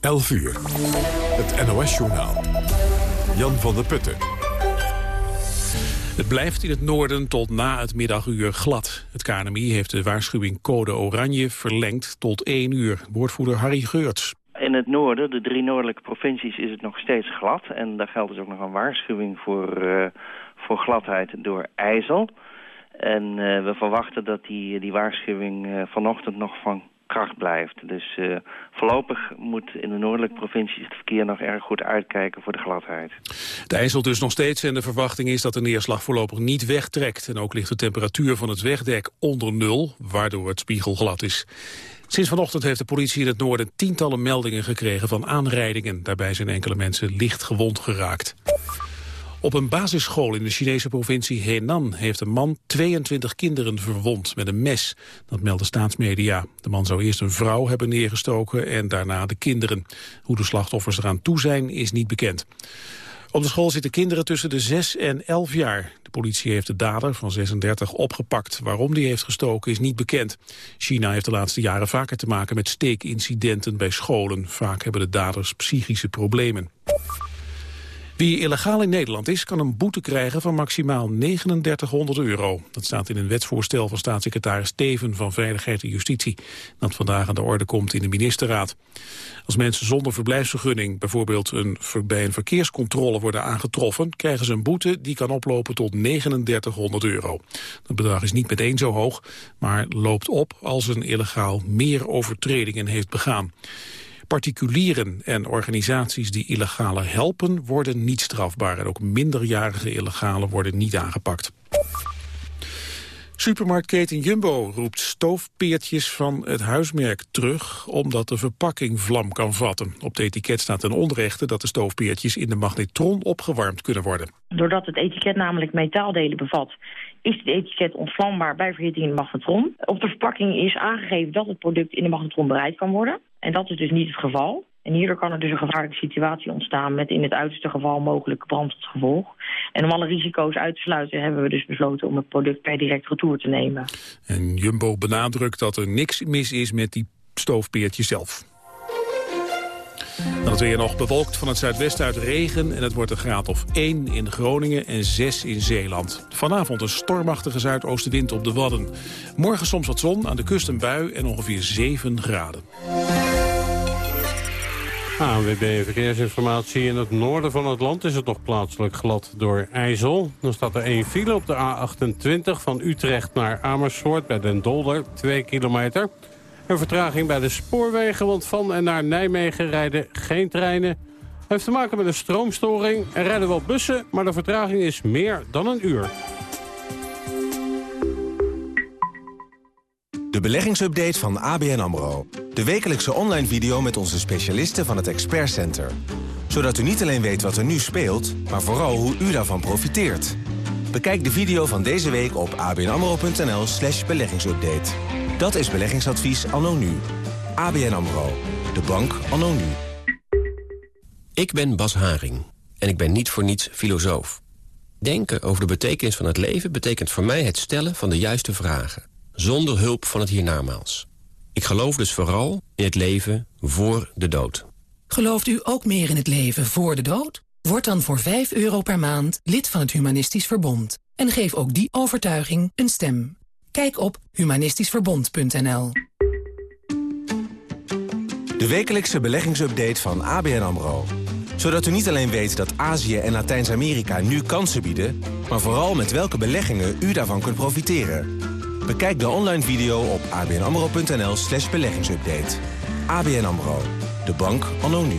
11 uur. Het NOS-journaal. Jan van der Putten. Het blijft in het noorden tot na het middaguur glad. Het KNMI heeft de waarschuwing code oranje verlengd tot 1 uur. Woordvoerder Harry Geurts. In het noorden, de drie noordelijke provincies, is het nog steeds glad. En daar geldt dus ook nog een waarschuwing voor, uh, voor gladheid door ijzel. En uh, we verwachten dat die, die waarschuwing uh, vanochtend nog van kracht blijft. Dus uh, voorlopig moet in de noordelijke provincies het verkeer nog erg goed uitkijken voor de gladheid. De IJssel dus nog steeds en de verwachting is dat de neerslag voorlopig niet wegtrekt. En ook ligt de temperatuur van het wegdek onder nul, waardoor het spiegelglad is. Sinds vanochtend heeft de politie in het noorden tientallen meldingen gekregen van aanrijdingen. Daarbij zijn enkele mensen licht gewond geraakt. Op een basisschool in de Chinese provincie Henan heeft een man 22 kinderen verwond met een mes. Dat melden staatsmedia. De man zou eerst een vrouw hebben neergestoken en daarna de kinderen. Hoe de slachtoffers eraan toe zijn is niet bekend. Op de school zitten kinderen tussen de 6 en 11 jaar. De politie heeft de dader van 36 opgepakt. Waarom die heeft gestoken is niet bekend. China heeft de laatste jaren vaker te maken met steekincidenten bij scholen. Vaak hebben de daders psychische problemen. Wie illegaal in Nederland is, kan een boete krijgen van maximaal 3900 euro. Dat staat in een wetsvoorstel van staatssecretaris Teven van Veiligheid en Justitie. Dat vandaag aan de orde komt in de ministerraad. Als mensen zonder verblijfsvergunning bijvoorbeeld een, bij een verkeerscontrole worden aangetroffen, krijgen ze een boete die kan oplopen tot 3900 euro. Dat bedrag is niet meteen zo hoog, maar loopt op als een illegaal meer overtredingen heeft begaan. Particulieren en organisaties die illegale helpen worden niet strafbaar. En ook minderjarige illegalen worden niet aangepakt. Supermarktketen Jumbo roept stoofpeertjes van het huismerk terug... omdat de verpakking vlam kan vatten. Op het etiket staat een onrechte dat de stoofpeertjes in de magnetron opgewarmd kunnen worden. Doordat het etiket namelijk metaaldelen bevat... is het etiket ontvlambaar bij verhitting in de magnetron. Op de verpakking is aangegeven dat het product in de magnetron bereid kan worden. En dat is dus niet het geval. En hierdoor kan er dus een gevaarlijke situatie ontstaan met in het uiterste geval mogelijk brand. En om alle risico's uit te sluiten hebben we dus besloten om het product per direct retour te nemen. En Jumbo benadrukt dat er niks mis is met die stoofpeertje zelf. Dan het weer nog bewolkt van het zuidwesten uit regen... en het wordt een graad of 1 in Groningen en 6 in Zeeland. Vanavond een stormachtige zuidoostenwind op de Wadden. Morgen soms wat zon, aan de kust een bui en ongeveer 7 graden. ANWB Verkeersinformatie. In het noorden van het land is het nog plaatselijk glad door IJssel. Dan staat er één file op de A28 van Utrecht naar Amersfoort bij Den Dolder, 2 kilometer. Een vertraging bij de spoorwegen, want van en naar Nijmegen rijden geen treinen. heeft te maken met een stroomstoring. Er rijden wel bussen, maar de vertraging is meer dan een uur. De beleggingsupdate van ABN AMRO. De wekelijkse online video met onze specialisten van het Expert Center. Zodat u niet alleen weet wat er nu speelt, maar vooral hoe u daarvan profiteert. Bekijk de video van deze week op abnamro.nl slash beleggingsupdate. Dat is beleggingsadvies anno nu. ABN AMRO. De bank anno nu. Ik ben Bas Haring en ik ben niet voor niets filosoof. Denken over de betekenis van het leven betekent voor mij het stellen van de juiste vragen. Zonder hulp van het hiernamaals. Ik geloof dus vooral in het leven voor de dood. Gelooft u ook meer in het leven voor de dood? Word dan voor 5 euro per maand lid van het Humanistisch Verbond. En geef ook die overtuiging een stem. Kijk op humanistischverbond.nl De wekelijkse beleggingsupdate van ABN AMRO. Zodat u niet alleen weet dat Azië en Latijns-Amerika nu kansen bieden... maar vooral met welke beleggingen u daarvan kunt profiteren. Bekijk de online video op abnamro.nl slash beleggingsupdate. ABN AMRO. De bank anno nu.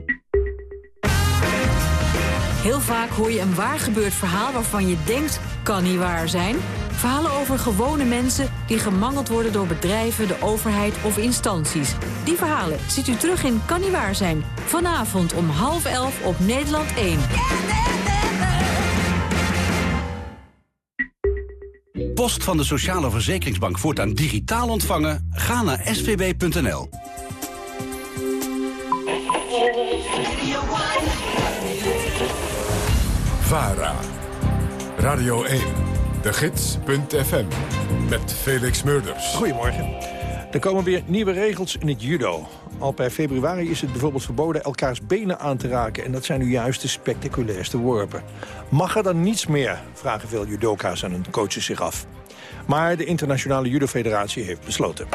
Heel vaak hoor je een waar gebeurd verhaal waarvan je denkt, kan niet waar zijn... Verhalen over gewone mensen die gemangeld worden door bedrijven, de overheid of instanties. Die verhalen ziet u terug in Kan niet waar zijn. Vanavond om half elf op Nederland 1. Post van de Sociale Verzekeringsbank voortaan digitaal ontvangen? Ga naar svb.nl. VARA. Radio 1. De Gids.fm. Met Felix Murders. Goedemorgen. Er komen weer nieuwe regels in het judo. Al per februari is het bijvoorbeeld verboden elkaars benen aan te raken... en dat zijn nu juist de spectaculairste worpen. Mag er dan niets meer, vragen veel judoka's en hun coaches zich af. Maar de Internationale Judo Federatie heeft besloten.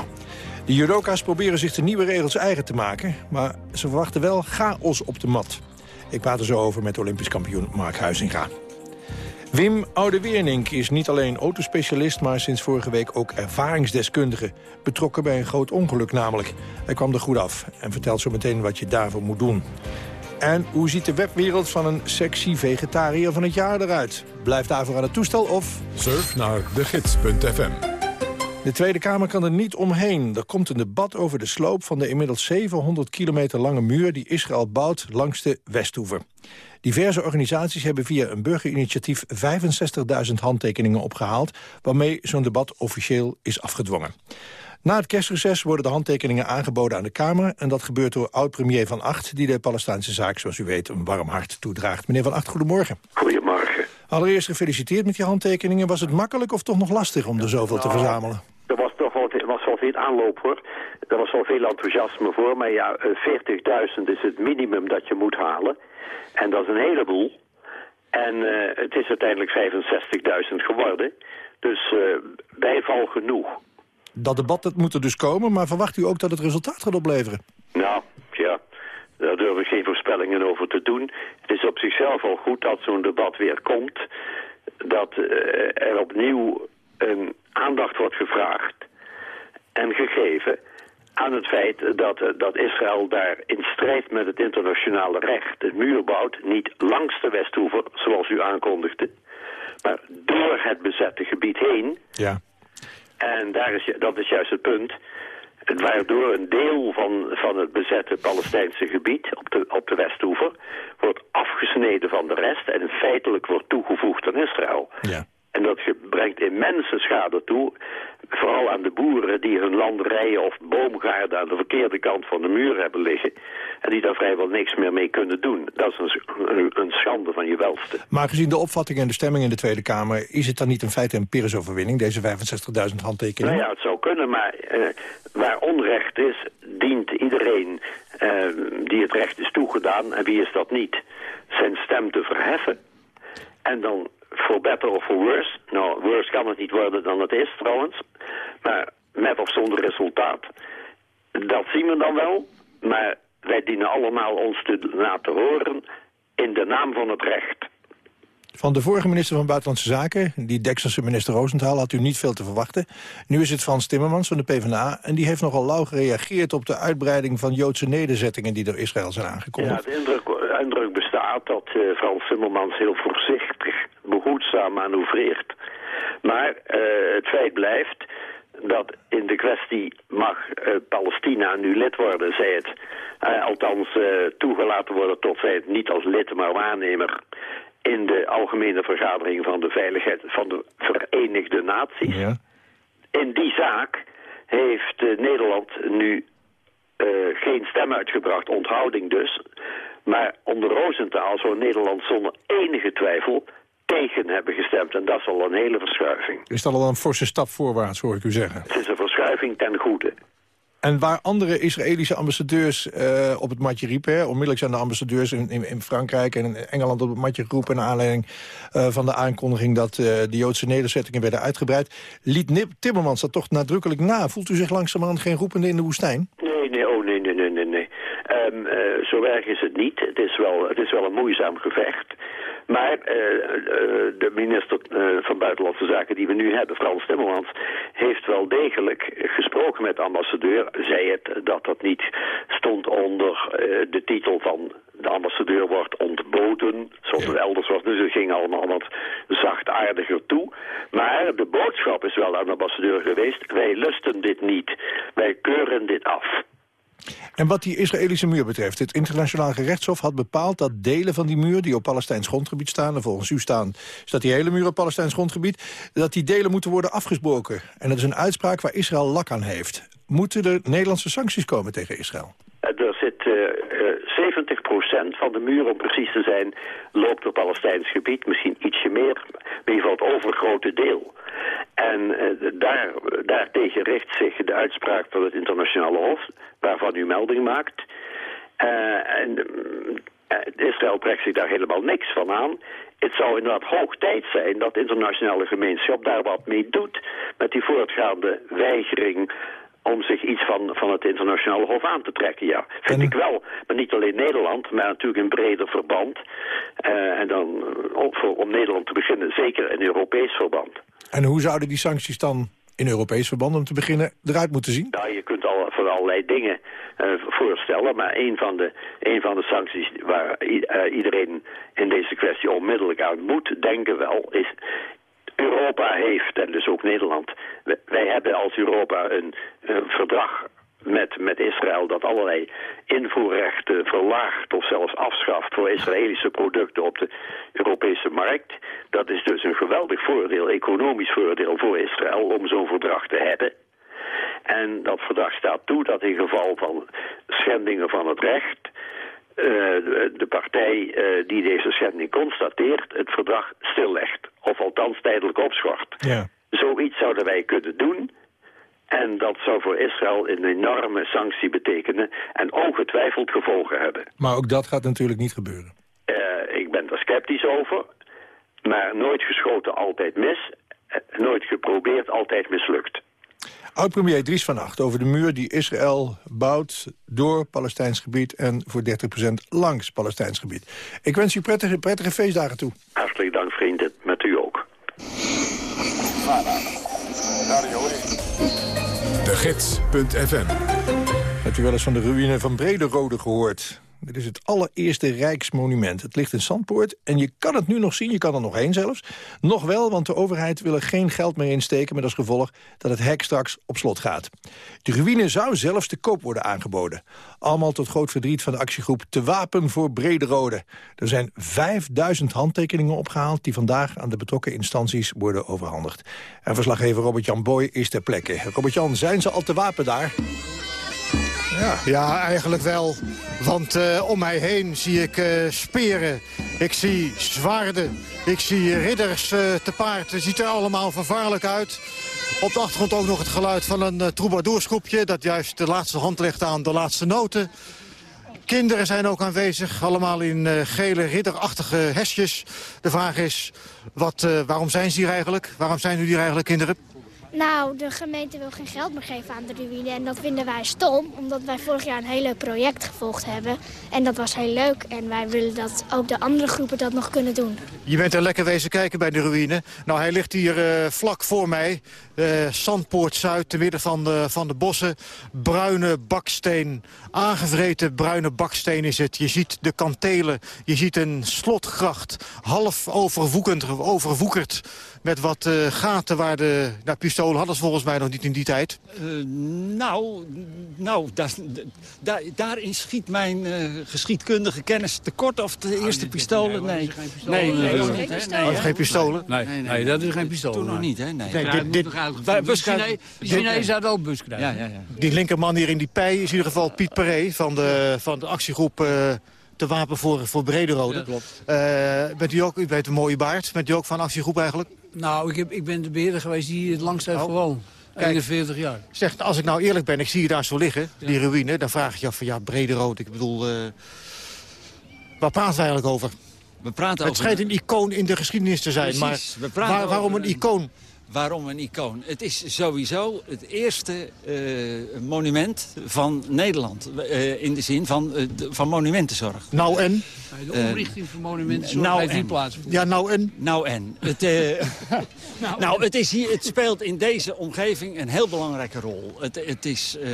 De judoka's proberen zich de nieuwe regels eigen te maken... maar ze verwachten wel chaos op de mat. Ik praat er zo over met Olympisch kampioen Mark Huizinga. Wim Oudeweernink is niet alleen autospecialist... maar sinds vorige week ook ervaringsdeskundige. Betrokken bij een groot ongeluk namelijk. Hij kwam er goed af en vertelt zo meteen wat je daarvoor moet doen. En hoe ziet de webwereld van een sexy vegetariër van het jaar eruit? Blijf daarvoor aan het toestel of... Surf naar degids.fm. De Tweede Kamer kan er niet omheen. Er komt een debat over de sloop van de inmiddels 700 kilometer lange muur... die Israël bouwt langs de Westhoever. Diverse organisaties hebben via een burgerinitiatief 65.000 handtekeningen opgehaald... waarmee zo'n debat officieel is afgedwongen. Na het kerstreces worden de handtekeningen aangeboden aan de Kamer... en dat gebeurt door oud-premier Van Acht... die de Palestijnse zaak, zoals u weet, een warm hart toedraagt. Meneer Van Acht, goedemorgen. Goedemorgen. Allereerst gefeliciteerd met je handtekeningen. Was het makkelijk of toch nog lastig om er zoveel te Nou, verzamelen? Was veel aanloop hoor. Er was wel veel enthousiasme voor. Maar ja, eh, 40.000 is het minimum dat je moet halen. En dat is een heleboel. En eh, het is uiteindelijk 65.000 geworden. Dus eh, bijval genoeg. Dat debat dat moet er dus komen, maar verwacht u ook dat het resultaat gaat opleveren? Nou, ja, daar durf ik geen voorspellingen over te doen. Het is op zichzelf al goed dat zo'n debat weer komt. Dat eh, er opnieuw een aandacht wordt gevraagd en gegeven aan het feit dat, eh, dat Israël daar in strijd met het internationale recht een muur bouwt, niet langs de Westhoever, zoals u aankondigde, maar door het bezette gebied heen. Ja. En daar is, dat is juist het punt. Waardoor een deel van, van het bezette Palestijnse gebied op de, op de Westhoever wordt afgesneden van de rest en feitelijk wordt toegevoegd aan Israël. Ja. En dat brengt immense schade toe. Vooral aan de boeren die hun landerijen of boomgaarden aan de verkeerde kant van de muur hebben liggen. En die daar vrijwel niks meer mee kunnen doen. Dat is een, een, schande van je welste. Maar gezien de opvatting en de stemming in de Tweede Kamer... is het dan niet in feite een Pyrrhus-overwinning, deze 65.000 handtekeningen? Nou ja, het zou kunnen, maar eh, waar onrecht is, dient iedereen eh, die het recht is toegedaan, en wie is dat niet, zijn stem te verheffen. En dan for better of for worse, nou, worse kan het niet worden dan het is trouwens, maar met of zonder resultaat. Dat zien we dan wel, maar wij dienen allemaal ons te laten horen in de naam van het recht. Van de vorige minister van Buitenlandse Zaken, die Dekselse minister Roosentaal... had u niet veel te verwachten. Nu is het Frans Timmermans van de PvdA... en die heeft nogal lauw gereageerd op de uitbreiding van Joodse nederzettingen... die door Israël zijn Ja, aangekondigd. de indruk, indruk bestaat dat eh, Frans Timmermans heel voorzichtig, behoedzaam manoeuvreert. Maar eh, het feit blijft dat in de kwestie mag eh, Palestina nu lid worden, zij het eh, althans toegelaten worden tot zij het niet als lid maar waarnemer in de algemene vergadering van de veiligheid van de Verenigde Naties. Ja. In die zaak heeft Nederland nu geen stem uitgebracht, onthouding dus. Maar onder Roosentaal zou Nederland zonder enige twijfel tegen hebben gestemd. En dat is al een hele verschuiving. Is dat al een forse stap voorwaarts, hoor ik u zeggen. Het is een verschuiving ten goede. En waar andere Israëlische ambassadeurs eh, op het matje riepen... Hè, onmiddellijk zijn de ambassadeurs in, in, in Frankrijk en in Engeland op het matje geroepen... naar aanleiding eh, van de aankondiging dat eh, de Joodse nederzettingen werden uitgebreid... liet Nip Timmermans dat toch nadrukkelijk na. Voelt u zich langzamerhand geen roepende in de woestijn? Nee, nee, oh nee, nee, nee, nee. nee. Ehm, eh, zo erg is het niet. Het is wel, het is wel een moeizaam gevecht. Maar eh, eh, de minister eh, van Buitenlandse Zaken die we nu hebben, Frans Timmermans, heeft wel degelijk gesproken met de ambassadeur. Zei het dat dat niet stond onder de titel van de ambassadeur wordt ontboden zoals het elders was. Dus het ging allemaal wat zachtaardiger toe. Maar de boodschap is wel aan de ambassadeur geweest, wij lusten dit niet. Wij keuren dit af. En wat die Israëlische muur betreft, het internationaal gerechtshof had bepaald dat delen van die muur die op Palestijns grondgebied staan, en volgens u staan, staat die hele muur op Palestijns grondgebied, dat die delen moeten worden afgesproken. En dat is een uitspraak waar Israël lak aan heeft. Moeten er Nederlandse sancties komen tegen Israël? Er zit uh, uh, 70% van de muur, om precies te zijn, loopt op Palestijns gebied. Misschien ietsje meer, maar in ieder geval het overgrote deel. En uh, daar, daartegen richt zich de uitspraak van het internationale hof, waarvan u melding maakt. En Israël trekt zich daar helemaal niks van aan. Het zou inderdaad hoog tijd zijn dat de internationale gemeenschap daar wat mee doet... met die voortgaande weigering om zich iets van, van het internationale hof aan te trekken, ja. Vind ik wel. Maar niet alleen Nederland, maar natuurlijk in breder verband. Uh, en dan, voor, om Nederland te beginnen, zeker in Europees verband. En hoe zouden die sancties dan in Europees verband, om te beginnen, eruit moeten zien? Nou, je kunt al van allerlei dingen uh, voorstellen, maar een van, de, een van de sancties waar uh, iedereen in deze kwestie onmiddellijk aan moet denken wel, is Europa heeft, en dus ook Nederland, wij hebben als Europa een, een verdrag met, met Israël dat allerlei invoerrechten verlaagt of zelfs afschaft voor Israëlische producten op de Europese markt. Dat is dus een geweldig voordeel, economisch voordeel voor Israël om zo'n verdrag te hebben. En dat verdrag staat toe dat in geval van schendingen van het recht de, de, partij uh, die deze schending constateert het verdrag stillegt. Of althans tijdelijk opschort. Ja. Zoiets zouden wij kunnen doen. En dat zou voor Israël een enorme sanctie betekenen. En ongetwijfeld gevolgen hebben. Maar ook dat gaat natuurlijk niet gebeuren. Uh, ik ben er sceptisch over. Maar nooit geschoten, altijd mis. nooit geprobeerd, altijd mislukt. Oud-premier Dries van Acht over de muur die Israël bouwt... door Palestijns gebied en voor 30% langs Palestijns gebied. Ik wens u prettige, prettige feestdagen toe. Hartelijk dank, vrienden. Met u ook. De Gids.fm Hebt u wel eens van de ruïne van Brederode gehoord? Dit is het allereerste Rijksmonument. Het ligt in Zandpoort en je kan het nu nog zien, je kan er nog heen zelfs. Nog wel, want de overheid wil er geen geld meer insteken... met als gevolg dat het hek straks op slot gaat. De ruïne zou zelfs te koop worden aangeboden. Allemaal tot groot verdriet van de actiegroep Te Wapen voor Brederode. Er zijn 5000 handtekeningen opgehaald... die vandaag aan de betrokken instanties worden overhandigd. En verslaggever Robert-Jan Boy is ter plekke. Robert-Jan, zijn ze al te wapen daar? Ja. ja, eigenlijk wel. Want uh, om mij heen zie ik uh, speren. Ik zie zwaarden. Ik zie ridders uh, te paard. Het ziet er allemaal vervaarlijk uit. Op de achtergrond ook nog het geluid van een uh, dat juist de laatste hand legt aan de laatste noten. Kinderen zijn ook aanwezig, allemaal in gele ridderachtige hesjes. De vraag is, wat, waarom zijn ze hier eigenlijk? Waarom zijn jullie hier eigenlijk, kinderen? Nou, de gemeente wil geen geld meer geven aan de ruïne. En dat vinden wij stom, omdat wij vorig jaar een hele project gevolgd hebben. En dat was heel leuk. En wij willen dat ook de andere groepen dat nog kunnen doen. Je bent er lekker wezen kijken bij de ruïne. Nou, hij ligt hier uh, vlak voor mij. Uh, Zandpoort Zuid, te midden van de, van de bossen. Bruine baksteen, aangevreten bruine baksteen is het. Je ziet de kantelen, je ziet een slotgracht. Half overwoekend, overwoekerd met wat uh, gaten waar de... Nou, pistolen hadden ze volgens mij nog niet in die tijd. Uh, nou, nou daar, daar, daarin schiet mijn uh, geschiedkundige kennis tekort. Of de eerste pistolen, nee. Nee, oh, geen pistolen? Nee, dat is geen pistool. Toen nog niet, hè? Nee. nee dit, dit, de Chinezen hadden ook bus krijgen. Ja, ja, ja. Die linkerman hier in die pij is in ieder geval Piet Perret van de, van de actiegroep... Uh, te wapen voor, voor Brederode. Ja, klopt. Uh, bent u ook, u bent een mooie baard. Bent u ook van actiegroep eigenlijk? Nou, ik, heb, ik ben de beheerder geweest die het langst heeft oh. gewoond. 41 jaar. Zeg, als ik nou eerlijk ben, ik zie je daar zo liggen, ja. die ruïne. Dan vraag ik je af van, ja, Brederode, ik bedoel... Uh, waar praten we eigenlijk over? We praten het schijnt een icoon in de geschiedenis te zijn. Precies, maar waar, waarom een icoon? Waarom een icoon? Het is sowieso het eerste eh, monument van Nederland. eh, in de zin van, eh, de- van monumentenzorg. Nou en? De omrichting van monumenten nou heeft en. niet plaats. Ja, nou en? Nou en. Het, eh, nou, het, is hier, het speelt in deze omgeving een heel belangrijke rol. Het, het is, eh,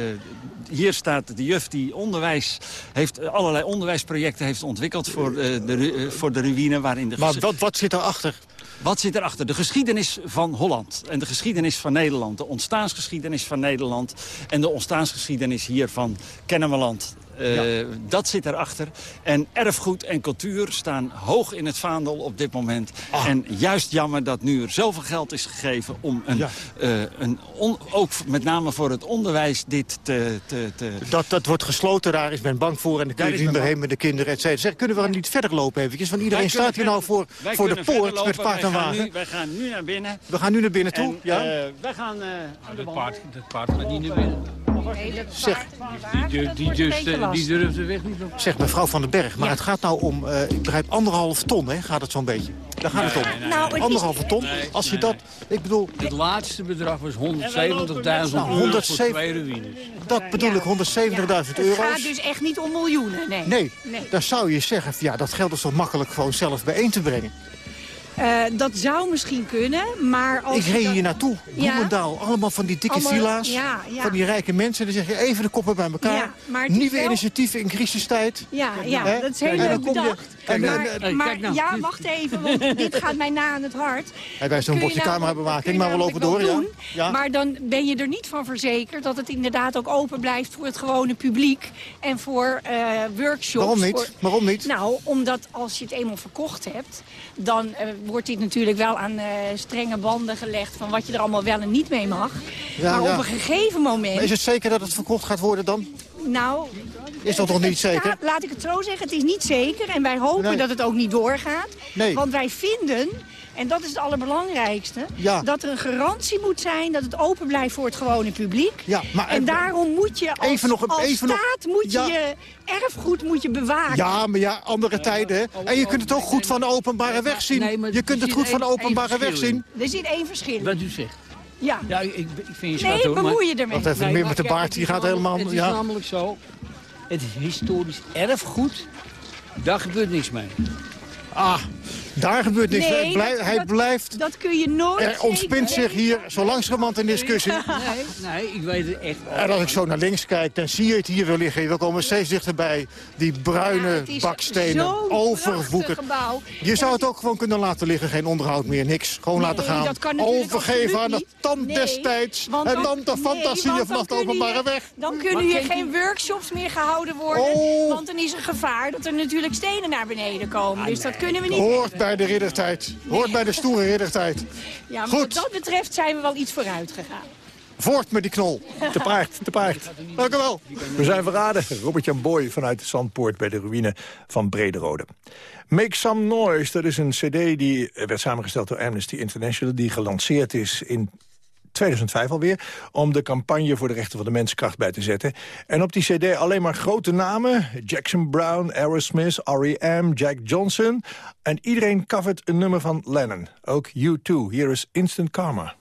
hier staat de juf die onderwijs heeft, allerlei onderwijsprojecten heeft ontwikkeld voor, eh, de, voor de ruïne. Waarin de Maar wat, wat zit erachter? Wat zit erachter? De geschiedenis van Holland en de geschiedenis van Nederland. De ontstaansgeschiedenis van Nederland en de ontstaansgeschiedenis hier van Kennemerland. Eh, Dat zit erachter. En erfgoed en cultuur staan hoog in het vaandel op dit moment. Ah. En juist jammer dat nu er zoveel geld is gegeven... om een, eh, een on- ook met name voor het onderwijs dit te... te, te Dat, dat wordt gesloten, daar is men bang voor. En dan kun je niet meer heen met de kinderen, et cetera. Zeg, kunnen we dan niet verder lopen eventjes? Want iedereen Wij staat hier nou voor, voor de poort met paard en Wij gaan wagen. nu- Wij gaan nu naar binnen. We gaan nu naar binnen toe, En, ja? eh, wij gaan eh, aan de Dat paard, dat paard gaat niet naar binnen. Zeg, Die, die, die durft de weg niet op. zeg mevrouw Van den Berg, maar het gaat nou om, eh, ik begrijp, anderhalf ton, hè? Gaat het zo'n beetje? Daar gaat het om. Nee, Nou, het Anderhalve ton. Nee, Als je dat, ik bedoel, Het laatste bedrag was 170.000 Nou, euro voor 107 twee ruïnes. dat bedoel ik, 170.000 Het gaat dus echt niet om miljoenen, nee. Nee, dan zou je zeggen, ja, dat geld is toch makkelijk gewoon zelf bijeen te brengen. Eh, dat zou misschien kunnen, maar als... Ik reed hier naartoe, Ja. Bloemendaal, allemaal van die dikke Allemaal- villa's, ja, ja. van die rijke mensen. Dan zeg je even de koppen bij elkaar. Nieuwe wel- initiatieven in crisistijd. Ja, ja dat is heel En dan leuk kom je- bedacht. en- maar kijk nou. ja, wacht even, want dit gaat mij na aan het hart. Hey, wij zijn een Kun je bordje nou- camerabewaking, maar we lopen door, ja. doen, ja. Maar dan ben je er niet van verzekerd dat het inderdaad ook open blijft voor het gewone publiek. En voor eh, workshops. Waarom niet? voor- Waarom niet? Nou, omdat als je het eenmaal verkocht hebt, dan eh, wordt dit natuurlijk wel aan eh, strenge banden gelegd van wat je er allemaal wel en niet mee mag. Ja, maar ja. op een gegeven moment... Maar is het zeker dat het verkocht gaat worden dan? Nou, Is dat toch niet zeker? staat- laat ik het zo zeggen, het is niet zeker. En wij hopen Nee. dat het ook niet doorgaat. Nee. Want wij vinden, en dat is het allerbelangrijkste... Ja. dat er een garantie moet zijn dat het open blijft voor het gewone publiek. Ja, maar en daarom moet je als, Even nog- als even nog- staat moet je Ja. je erfgoed moet je bewaren. Ja, maar ja, andere tijden. hè. En je kunt het ook goed van de openbare weg zien. Nee, Je kunt het goed van de openbare weg zien. Er zit één verschil. Wat u zegt. Ja. Ja, ik, ik vind je Nee, schat, maar- bemoei je ermee. Wacht even, Nee, meer met de baard, die gaat helemaal... Het is Ja. namelijk zo, het historisch erfgoed, daar gebeurt niks mee. Ah, daar gebeurt niks. Nee, Hij dat- hij blijft... Dat kun je nooit Er ontspint zeker zich hier zo langzamerhand een discussie. Nee, nee, ik weet het echt wel. En als ik zo naar links kijk, dan zie je het hier wel liggen. We komen steeds dichterbij. Die bruine is bakstenen, gebouw. Je zou het ook gewoon kunnen laten liggen. Geen onderhoud meer, niks. Gewoon Nee, laten gaan. dat kan natuurlijk Overgeven aan de niet. tand Nee, destijds. want En dan- dan de nee, fantasieën vanaf de openbare hier- weg. Dan kunnen hier geen workshops meer gehouden worden. Oh. Want dan is er gevaar dat er natuurlijk stenen naar beneden komen. dus dat kunnen we niet. Hoort bij de riddertijd. Hoort bij de stoere riddertijd. Ja, maar Goed. wat dat betreft zijn we wel iets vooruit gegaan. Voort met die knol. Te paard, te paard. Dank u wel. We zijn verraden. Robert-Jan Boy vanuit de Zandpoort bij de ruïne van Brederode. Make Some Noise, dat is een cd die werd samengesteld door Amnesty International... die gelanceerd is in 2005 alweer, om de campagne voor de rechten van de menskracht bij te zetten. En op die cd alleen maar grote namen. Jackson Brown, Aerosmith, R.E.M., Jack Johnson. En iedereen covert een nummer van Lennon. Ook U2. Hier is Instant Karma.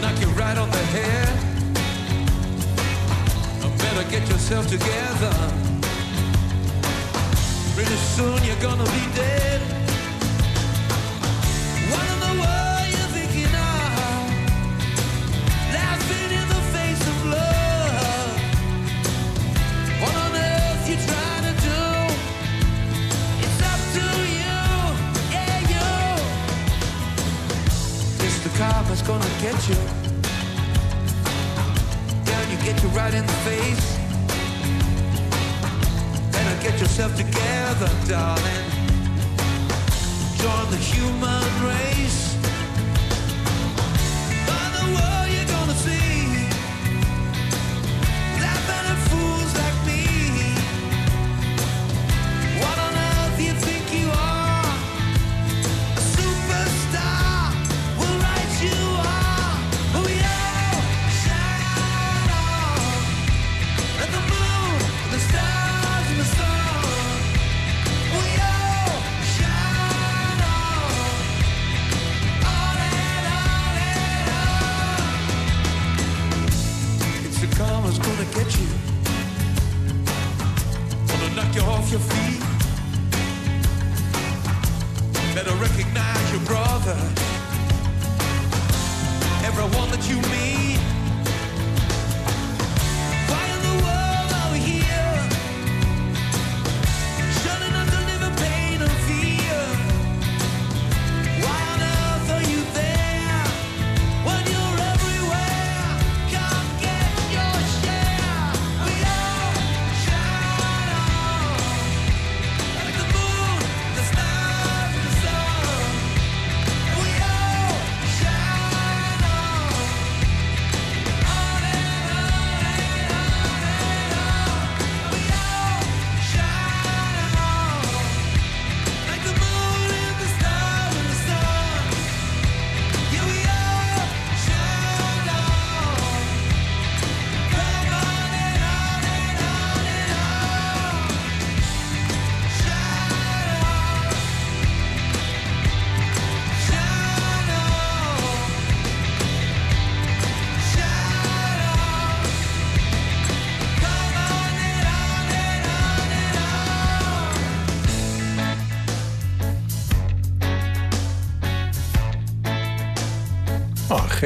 Knock you right on the head. Better get yourself together. Pretty soon you're gonna be dead. What in the world karma's gonna get you. Down, you get you right in the face. Better get yourself together, darling. Join the human race. By the world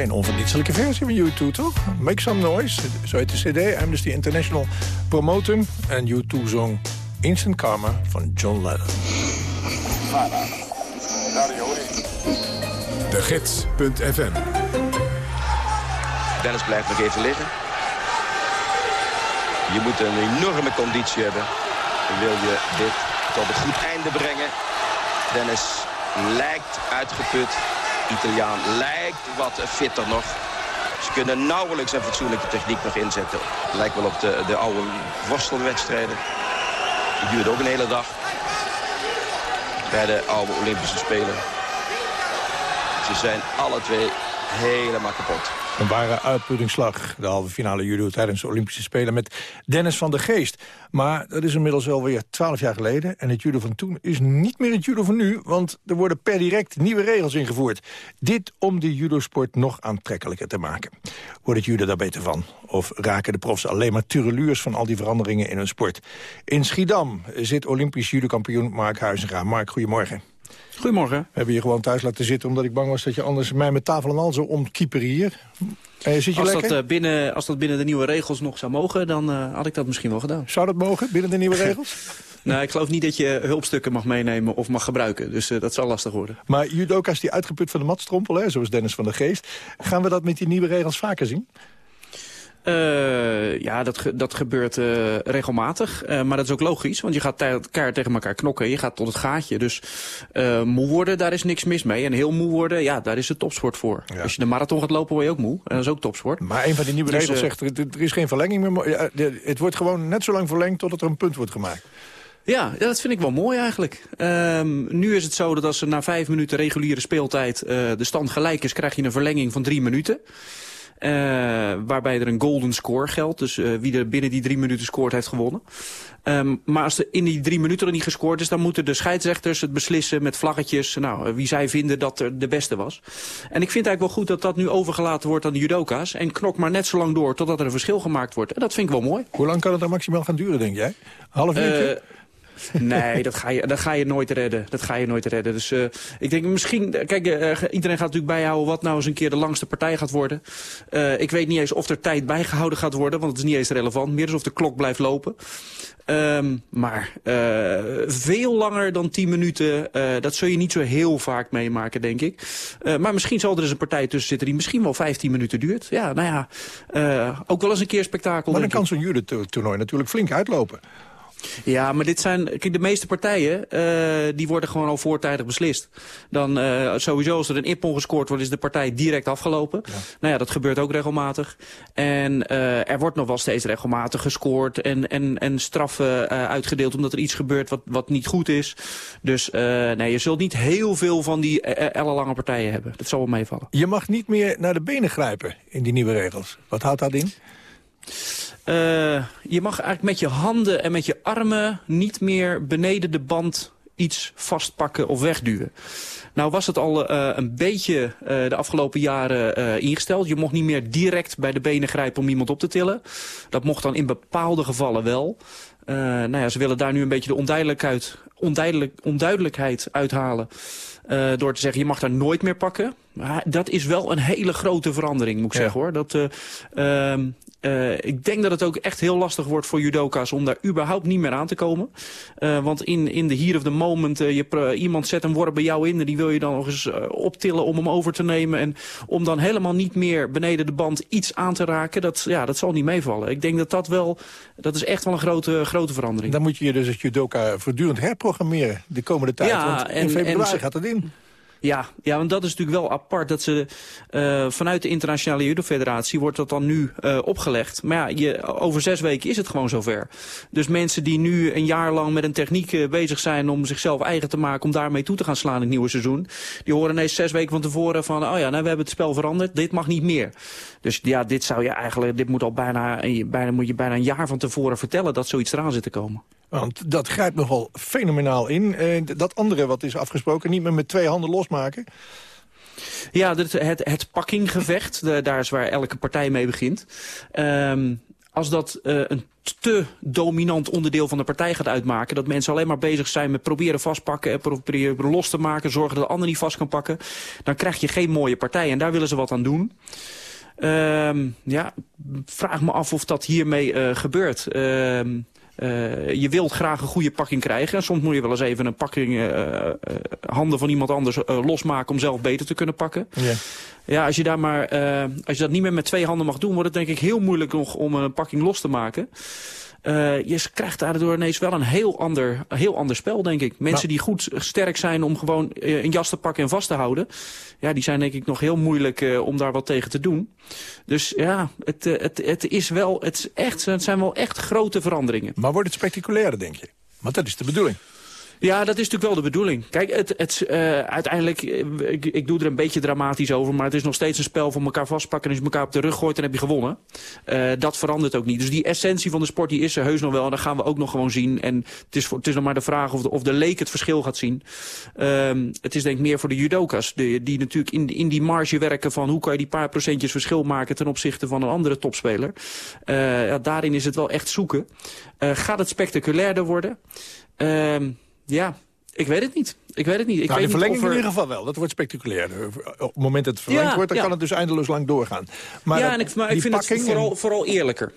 geen onverdienstelijke versie van U2, toch? Make Some Noise, zo heet de cd. Amnesty International promoot hem. En U2 zong Instant Karma van John Lennon. De Gids.fm Dennis blijft nog even liggen. Je moet een enorme conditie hebben. Wil je dit tot een goed einde brengen. Dennis lijkt uitgeput. Italiaan lijkt wat fitter nog. Ze kunnen nauwelijks een fatsoenlijke techniek nog inzetten. Lijkt wel op de, de oude worstelwedstrijden. Die duurde ook een hele dag. Bij de oude Olympische Spelen. Ze zijn alle twee helemaal kapot. Een ware uitputtingsslag, de halve finale judo tijdens de Olympische Spelen met Dennis van der Geest. Maar dat is inmiddels alweer twaalf jaar geleden en het judo van toen is niet meer het judo van nu, want er worden per direct nieuwe regels ingevoerd. Dit om de judosport nog aantrekkelijker te maken. Wordt het judo daar beter van? Of raken de profs alleen maar tureluurs van al die veranderingen in hun sport? In Schiedam zit Olympisch judokampioen Mark Huizinga. Mark, goedemorgen. Goedemorgen. We hebben je gewoon thuis laten zitten omdat ik bang was dat je anders mij met tafel en al zo omkieper hier. Eh, zit je als, lekker? dat, eh, binnen, als dat binnen de nieuwe regels nog zou mogen, dan eh, had ik dat misschien wel gedaan. Zou dat mogen, binnen de nieuwe regels? nou, ik geloof niet dat je hulpstukken mag meenemen of mag gebruiken. Dus eh, dat zal lastig worden. Maar judoka's die uitgeput van de mat strompelen, zoals Dennis van der Geest... gaan we dat met die nieuwe regels vaker zien? Eh, ja, dat, ge- dat gebeurt eh, regelmatig. Eh, maar dat is ook logisch, want je gaat elkaar tegen elkaar knokken. Je gaat tot het gaatje. Dus moe worden, daar is niks mis mee. En heel moe worden, ja, daar is het topsport voor. Als je de marathon gaat lopen, word je ook moe. En dat is ook topsport. Maar een van die nieuwe Dus, regels zegt, er, er is geen verlenging meer. ja, Het wordt gewoon net zo lang verlengd totdat er een punt wordt gemaakt. Ja, dat vind ik wel mooi eigenlijk. Ehm, nu is het zo dat als er na vijf minuten reguliere speeltijd de stand gelijk is, krijg je een verlenging van drie minuten. Eh, waarbij er een golden score geldt. Dus eh, wie er binnen die drie minuten scoort, heeft gewonnen. Ehm, maar als er in die drie minuten er niet gescoord is... dan moeten de scheidsrechters het beslissen met vlaggetjes... Nou, eh, wie zij vinden dat er de beste was. En ik vind eigenlijk wel goed dat dat nu overgelaten wordt aan de judoka's. En knok maar net zo lang door totdat er een verschil gemaakt wordt. En dat vind ik wel mooi. Hoe lang kan het er maximaal gaan duren, denk jij? Half uurtje? Nee, dat ga, je, dat ga je nooit redden. Dat ga je nooit redden. Dus eh, ik denk misschien... eh, Kijk, eh, iedereen gaat natuurlijk bijhouden wat nou eens een keer de langste partij gaat worden. Ik weet niet eens of er tijd bijgehouden gaat worden, want het is niet eens relevant. Meer dus of de klok blijft lopen. Ehm, maar veel langer dan 10 minuten, dat zul je niet zo heel vaak meemaken, denk ik. Maar misschien zal er eens een partij tussen zitten die misschien wel 15 minuten duurt. Ja, nou ja, ook wel eens een keer spektakel. maar dan kan zo'n judo-toernooi natuurlijk flink uitlopen. Ja, maar dit zijn, kijk, de meeste partijen, eh, die worden gewoon al voortijdig beslist. Dan eh, sowieso als er een ippon gescoord wordt, is de partij direct afgelopen. Nou ja, dat gebeurt ook regelmatig. En eh, er wordt nog wel steeds regelmatig gescoord en, en, en straffen uitgedeeld omdat er iets gebeurt wat, wat niet goed is. Dus nee, je zult niet heel veel van die ellenlange partijen hebben. Dat zal wel meevallen. Je mag niet meer naar de benen grijpen in die nieuwe regels. Wat houdt dat in? Eh, je mag eigenlijk met je handen en met je armen niet meer beneden de band iets vastpakken of wegduwen. Nou was het al eh, een beetje eh, de afgelopen jaren ingesteld. Je mocht niet meer direct bij de benen grijpen om iemand op te tillen. Dat mocht dan in bepaalde gevallen wel. Nou ja, ze willen daar nu een beetje de onduidelijkheid, onduidelijk, onduidelijkheid uithalen. door te zeggen, je mag daar nooit meer pakken. Maar dat is wel een hele grote verandering, moet ik zeggen hoor. Dat, eh, ik denk dat het ook echt heel lastig wordt voor judoka's om daar überhaupt niet meer aan te komen. Eh, want in, in de heat of the moment, eh, je, iemand zet een worp bij jou in... en die wil je dan nog eens optillen om hem over te nemen. En om dan helemaal niet meer beneden de band iets aan te raken... dat, ja, dat zal niet meevallen. Ik denk dat dat wel, dat is echt wel een grote, grote verandering. Dan moet je je dus als judoka voortdurend herprogrammeren de komende tijd. Ja, want in en- februari en gaat het in. Ja, ja, want dat is natuurlijk wel apart. Dat ze eh, vanuit de Internationale Judo Federatie wordt dat dan nu eh, opgelegd. Maar ja, je, over zes weken is het gewoon zover. Dus mensen die nu een jaar lang met een techniek eh, bezig zijn om zichzelf eigen te maken, om daarmee toe te gaan slaan in het nieuwe seizoen, die horen ineens zes weken van tevoren van, oh ja, nou, we hebben het spel veranderd, dit mag niet meer. Dus ja, dit zou je eigenlijk, dit moet al bijna, bijna, moet je bijna een jaar van tevoren vertellen dat zoiets eraan zit te komen. Want dat grijpt nogal fenomenaal in. Eh, dat andere wat is afgesproken, niet meer met twee handen losmaken. Ja, het, het, het pakkinggevecht, daar is waar elke partij mee begint. Ehm, als dat eh, een te dominant onderdeel van de partij gaat uitmaken... dat mensen alleen maar bezig zijn met proberen vastpakken... en proberen los te maken, zorgen dat de ander niet vast kan pakken... dan krijg je geen mooie partij en daar willen ze wat aan doen. Ehm, ja, vraag me af of dat hiermee eh, gebeurt. Ehm, eh, je wilt graag een goede pakking krijgen. En soms moet je wel eens even een pakking eh, eh, handen van iemand anders losmaken om zelf beter te kunnen pakken. Ja. Ja, als je, daar maar, als je dat niet meer met twee handen mag doen, wordt het denk ik heel moeilijk nog om een pakking los te maken. Eh, je krijgt daardoor ineens wel een heel ander, heel ander spel, denk ik. Mensen Maar- die goed sterk zijn om gewoon eh, een jas te pakken en vast te houden... ja, die zijn denk ik nog heel moeilijk eh, om daar wat tegen te doen. Dus ja, het, het, het, is wel, het, is echt, het zijn wel echt grote veranderingen. Maar wordt het spectaculairder, denk je? Want dat is de bedoeling. Ja, dat is natuurlijk wel de bedoeling. Kijk, het, het, eh, uiteindelijk, eh, ik, ik doe er een beetje dramatisch over... maar het is nog steeds een spel van elkaar vastpakken... en als je elkaar op de rug gooit, dan heb je gewonnen. Eh, dat verandert ook niet. Dus die essentie van de sport die is er heus nog wel... en dat gaan we ook nog gewoon zien. En het is, het is nog maar de vraag of de, of de leek het verschil gaat zien. Ehm, het is denk ik meer voor de judoka's... Die, die natuurlijk in, in die marge werken van... hoe kan je die paar procentjes verschil maken... ten opzichte van een andere topspeler. Ja, daarin is het wel echt zoeken. Gaat het spectaculairder worden? Ehm, ja, ik weet het niet. Ik weet het niet. Ik nou, weet de verlenging er- in ieder geval wel. Dat wordt spectaculairder. Op het moment dat het verlengd Ja, wordt, dan ja. kan het dus eindeloos lang doorgaan. Maar ja, dat- en ik, maar ik vind het vooral, en- vooral eerlijker.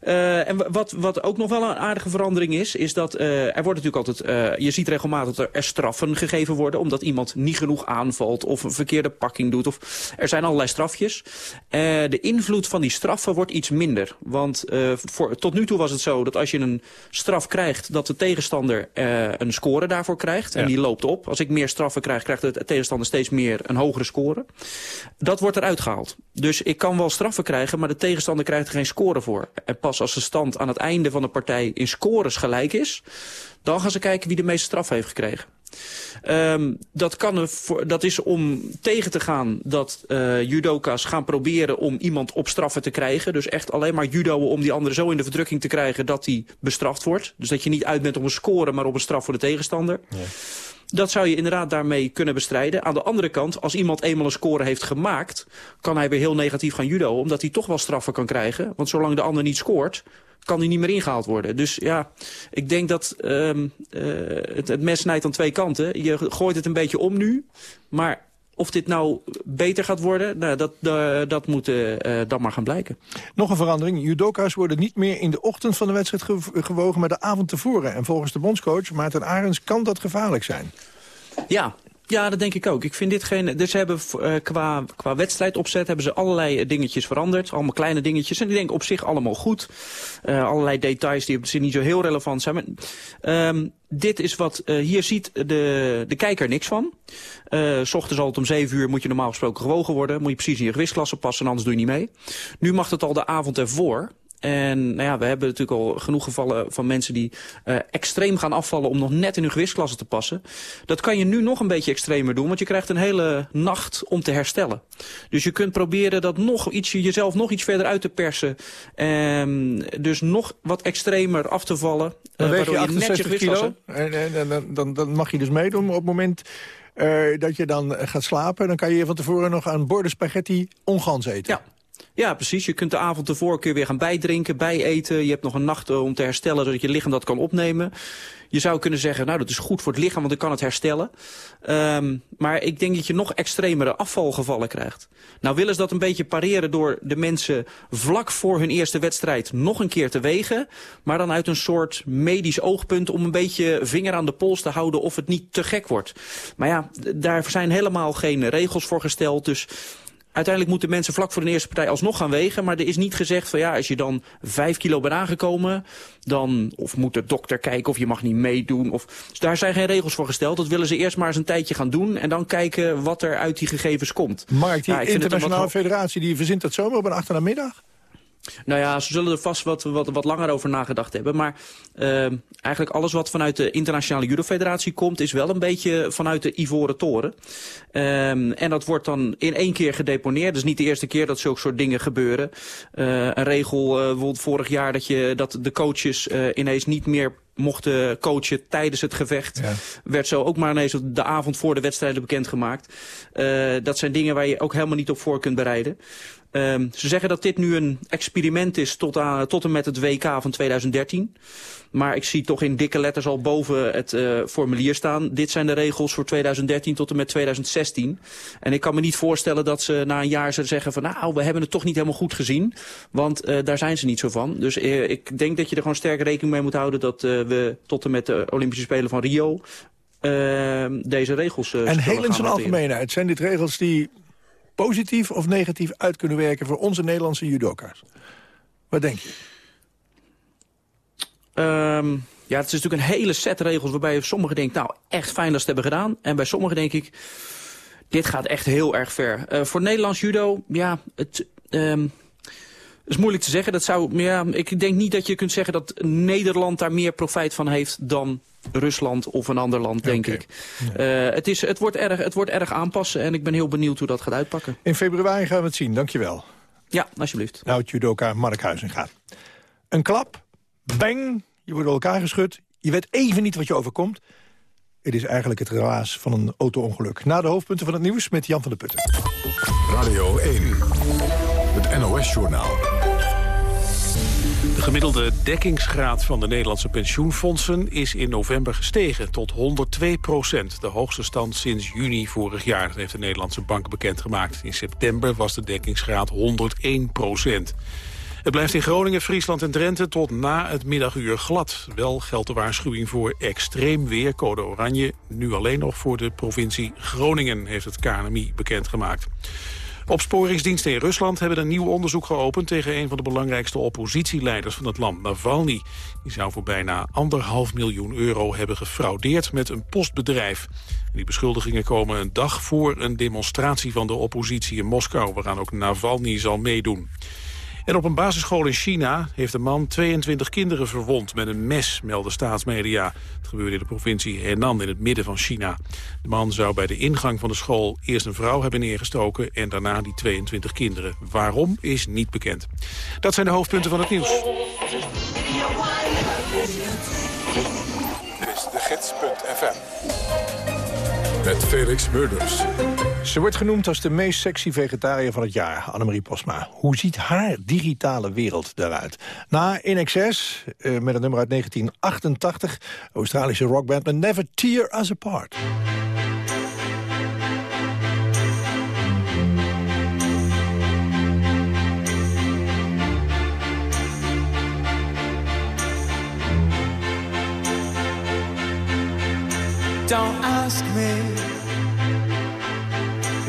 Eh, en wa- wat, wat ook nog wel een aardige verandering is, is dat eh, er wordt natuurlijk altijd, eh, je ziet regelmatig dat er, straffen gegeven worden, omdat iemand niet genoeg aanvalt of een verkeerde pakking doet. Of, er zijn allerlei strafjes. De invloed van die straffen wordt iets minder. Want voor, tot nu toe was het zo dat als je een straf krijgt, dat de tegenstander een score daarvoor krijgt. En Ja. die loopt op. Als ik meer straffen krijg, krijgt de tegenstander steeds meer een hogere score. Dat wordt eruit gehaald. Dus ik kan wel straffen krijgen, maar de tegenstander krijgt er geen score voor. En pas als de stand aan het einde van de partij in scores gelijk is... dan gaan ze kijken wie de meeste straf heeft gekregen. Ehm, dat, kan voor, dat is om tegen te gaan dat eh, judoka's gaan proberen om iemand op straffen te krijgen. Dus echt alleen maar judoën om die andere zo in de verdrukking te krijgen dat die bestraft wordt. Dus dat je niet uit bent op een score, maar op een straf voor de tegenstander. Dat zou je inderdaad daarmee kunnen bestrijden. Aan de andere kant, als iemand eenmaal een score heeft gemaakt... kan hij weer heel negatief gaan judo, omdat hij toch wel straffen kan krijgen. Want zolang de ander niet scoort, kan hij niet meer ingehaald worden. Dus ja, ik denk dat eh, het, het mes snijdt aan twee kanten. Je gooit het een beetje om nu, maar... Of dit nou beter gaat worden, nou, dat, eh, dat moet eh, eh, dan maar gaan blijken. Nog een verandering. Judoka's worden niet meer in de ochtend van de wedstrijd gew- gewogen... maar de avond tevoren. En volgens de bondscoach Maarten Arends kan dat gevaarlijk zijn. Ja, ja, dat denk ik ook. Ik vind dit geen. Dus ze hebben eh, qua, qua wedstrijdopzet hebben ze allerlei eh, dingetjes veranderd. Allemaal kleine dingetjes. En die denk op zich allemaal goed. Eh, allerlei details die op zich niet zo heel relevant zijn. Maar, ehm, dit is wat. hier ziet de, de kijker niks van. Eh, s ochtends altijd om 7 uur moet je normaal gesproken gewogen worden. Moet je precies in je gewichtsklasse passen, anders doe je niet mee. Nu mag het al de avond ervoor. En nou ja, we hebben natuurlijk al genoeg gevallen van mensen die uh, extreem gaan afvallen om nog net in hun gewichtsklasse te passen. Dat kan je nu nog een beetje extremer doen, want je krijgt een hele nacht om te herstellen. Dus je kunt proberen dat nog iets, jezelf nog iets verder uit te persen. Um, dus nog wat extremer af te vallen. Dan uh, weeg je waardoor net 68 kilo en, en, en dan, dan, dan mag je dus meedoen op het moment... Uh, dat je dan gaat slapen, dan kan je van tevoren nog aan borden spaghetti ongans eten. Ja. Ja, precies. Je kunt de avond ervoor je weer gaan bijdrinken, bijeten. Je hebt nog een nacht om te herstellen, zodat je lichaam dat kan opnemen. Je zou kunnen zeggen, nou dat is goed voor het lichaam, want dan kan het herstellen. Um, maar ik denk dat je nog extremere afvalgevallen krijgt. Nou willen ze dat een beetje pareren door de mensen vlak voor hun eerste wedstrijd nog een keer te wegen. Maar dan uit een soort medisch oogpunt om een beetje vinger aan de pols te houden of het niet te gek wordt. Maar ja, daar zijn helemaal geen regels voor gesteld, dus... Uiteindelijk moeten mensen vlak voor de eerste partij alsnog gaan wegen. Maar er is niet gezegd van ja, als je dan vijf kilo bent aangekomen... dan of moet de dokter kijken of je mag niet meedoen. Of, dus daar zijn geen regels voor gesteld. Dat willen ze eerst maar eens een tijdje gaan doen... en dan kijken wat er uit die gegevens komt. Mark, die Ja, internationale federatie... die verzint dat zomaar op een achtermiddag? Nou ja, ze zullen er vast wat, wat, wat langer over nagedacht hebben. Maar uh, eigenlijk alles wat vanuit de Internationale Judo Federatie komt... is wel een beetje vanuit de Ivoren Toren. Um, en dat wordt dan in één keer gedeponeerd. Dus niet de eerste keer dat zulke soort dingen gebeuren. Uh, een regel uh, bijvoorbeeld vorig jaar dat, je, dat de coaches uh, ineens niet meer mochten coachen tijdens het gevecht. Ja. Werd zo ook maar ineens de avond voor de wedstrijden bekendgemaakt. Uh, dat zijn dingen waar je ook helemaal niet op voor kunt bereiden. Um, ze zeggen dat dit nu een experiment is tot, aan, tot en met het WK van 2013. Maar ik zie toch in dikke letters al boven het uh, formulier staan. Dit zijn de regels voor 2013 tot en met 2016. En ik kan me niet voorstellen dat ze na een jaar zullen zeggen van... nou, we hebben het toch niet helemaal goed gezien. Want uh, daar zijn ze niet zo van. Dus uh, ik denk dat je er gewoon sterk rekening mee moet houden... dat we tot en met de Olympische Spelen van Rio... Uh, deze regels En heel in zijn algemeenheid, zijn dit regels die positief of negatief uit kunnen werken... voor onze Nederlandse judoka's? Wat denk je? Um, ja, het is natuurlijk een hele set regels waarbij sommigen denken... nou, echt fijn dat ze het hebben gedaan. En bij sommigen denk ik, dit gaat echt heel erg ver. Uh, voor Nederlands judo, ja, het... Um, is moeilijk te zeggen. Dat zou, ja, ik denk niet dat je kunt zeggen dat Nederland daar meer profijt van heeft dan Rusland of een ander land, denk ik. Uh, het, is, het, wordt erg, het wordt erg aanpassen en ik ben heel benieuwd hoe dat gaat uitpakken. In februari gaan we het zien, dankjewel. Ja, alsjeblieft. Oud-judoka Mark Huizinga. Een klap, bang, je wordt door elkaar geschud. Je weet even niet wat je overkomt. Het is eigenlijk het relaas van een auto-ongeluk. Na de hoofdpunten van het nieuws met Jan van der Putten. Radio 1, het NOS-journaal. De gemiddelde dekkingsgraad van de Nederlandse pensioenfondsen is in november gestegen tot 102 procent. De hoogste stand sinds juni vorig jaar, heeft de Nederlandse bank bekendgemaakt. In september was de dekkingsgraad 101 procent. Het blijft in Groningen, Friesland en Drenthe tot na het middaguur glad. Wel geldt de waarschuwing voor extreem weer, code oranje. Nu alleen nog voor de provincie Groningen, heeft het KNMI bekendgemaakt. Opsporingsdiensten in Rusland hebben een nieuw onderzoek geopend... tegen een van de belangrijkste oppositieleiders van het land, Navalny. Die zou voor bijna anderhalf miljoen euro hebben gefraudeerd met een postbedrijf. En die beschuldigingen komen een dag voor een demonstratie van de oppositie in Moskou... waaraan ook Navalny zal meedoen. En op een basisschool in China heeft een man 22 kinderen verwond met een mes, melden staatsmedia. Het gebeurde in de provincie Henan in het midden van China. De man zou bij de ingang van de school eerst een vrouw hebben neergestoken en daarna die 22 kinderen. Waarom is niet bekend. Dat zijn de hoofdpunten van het nieuws. Dit is de gids.fm. Met Felix Murders. Ze wordt genoemd als de meest sexy vegetariër van het jaar, Annemarie Posma. Hoe ziet haar digitale wereld daaruit? Na In Excess, uh, met een nummer uit 1988, Australische rockband met Never Tear Us Apart. Don't ask me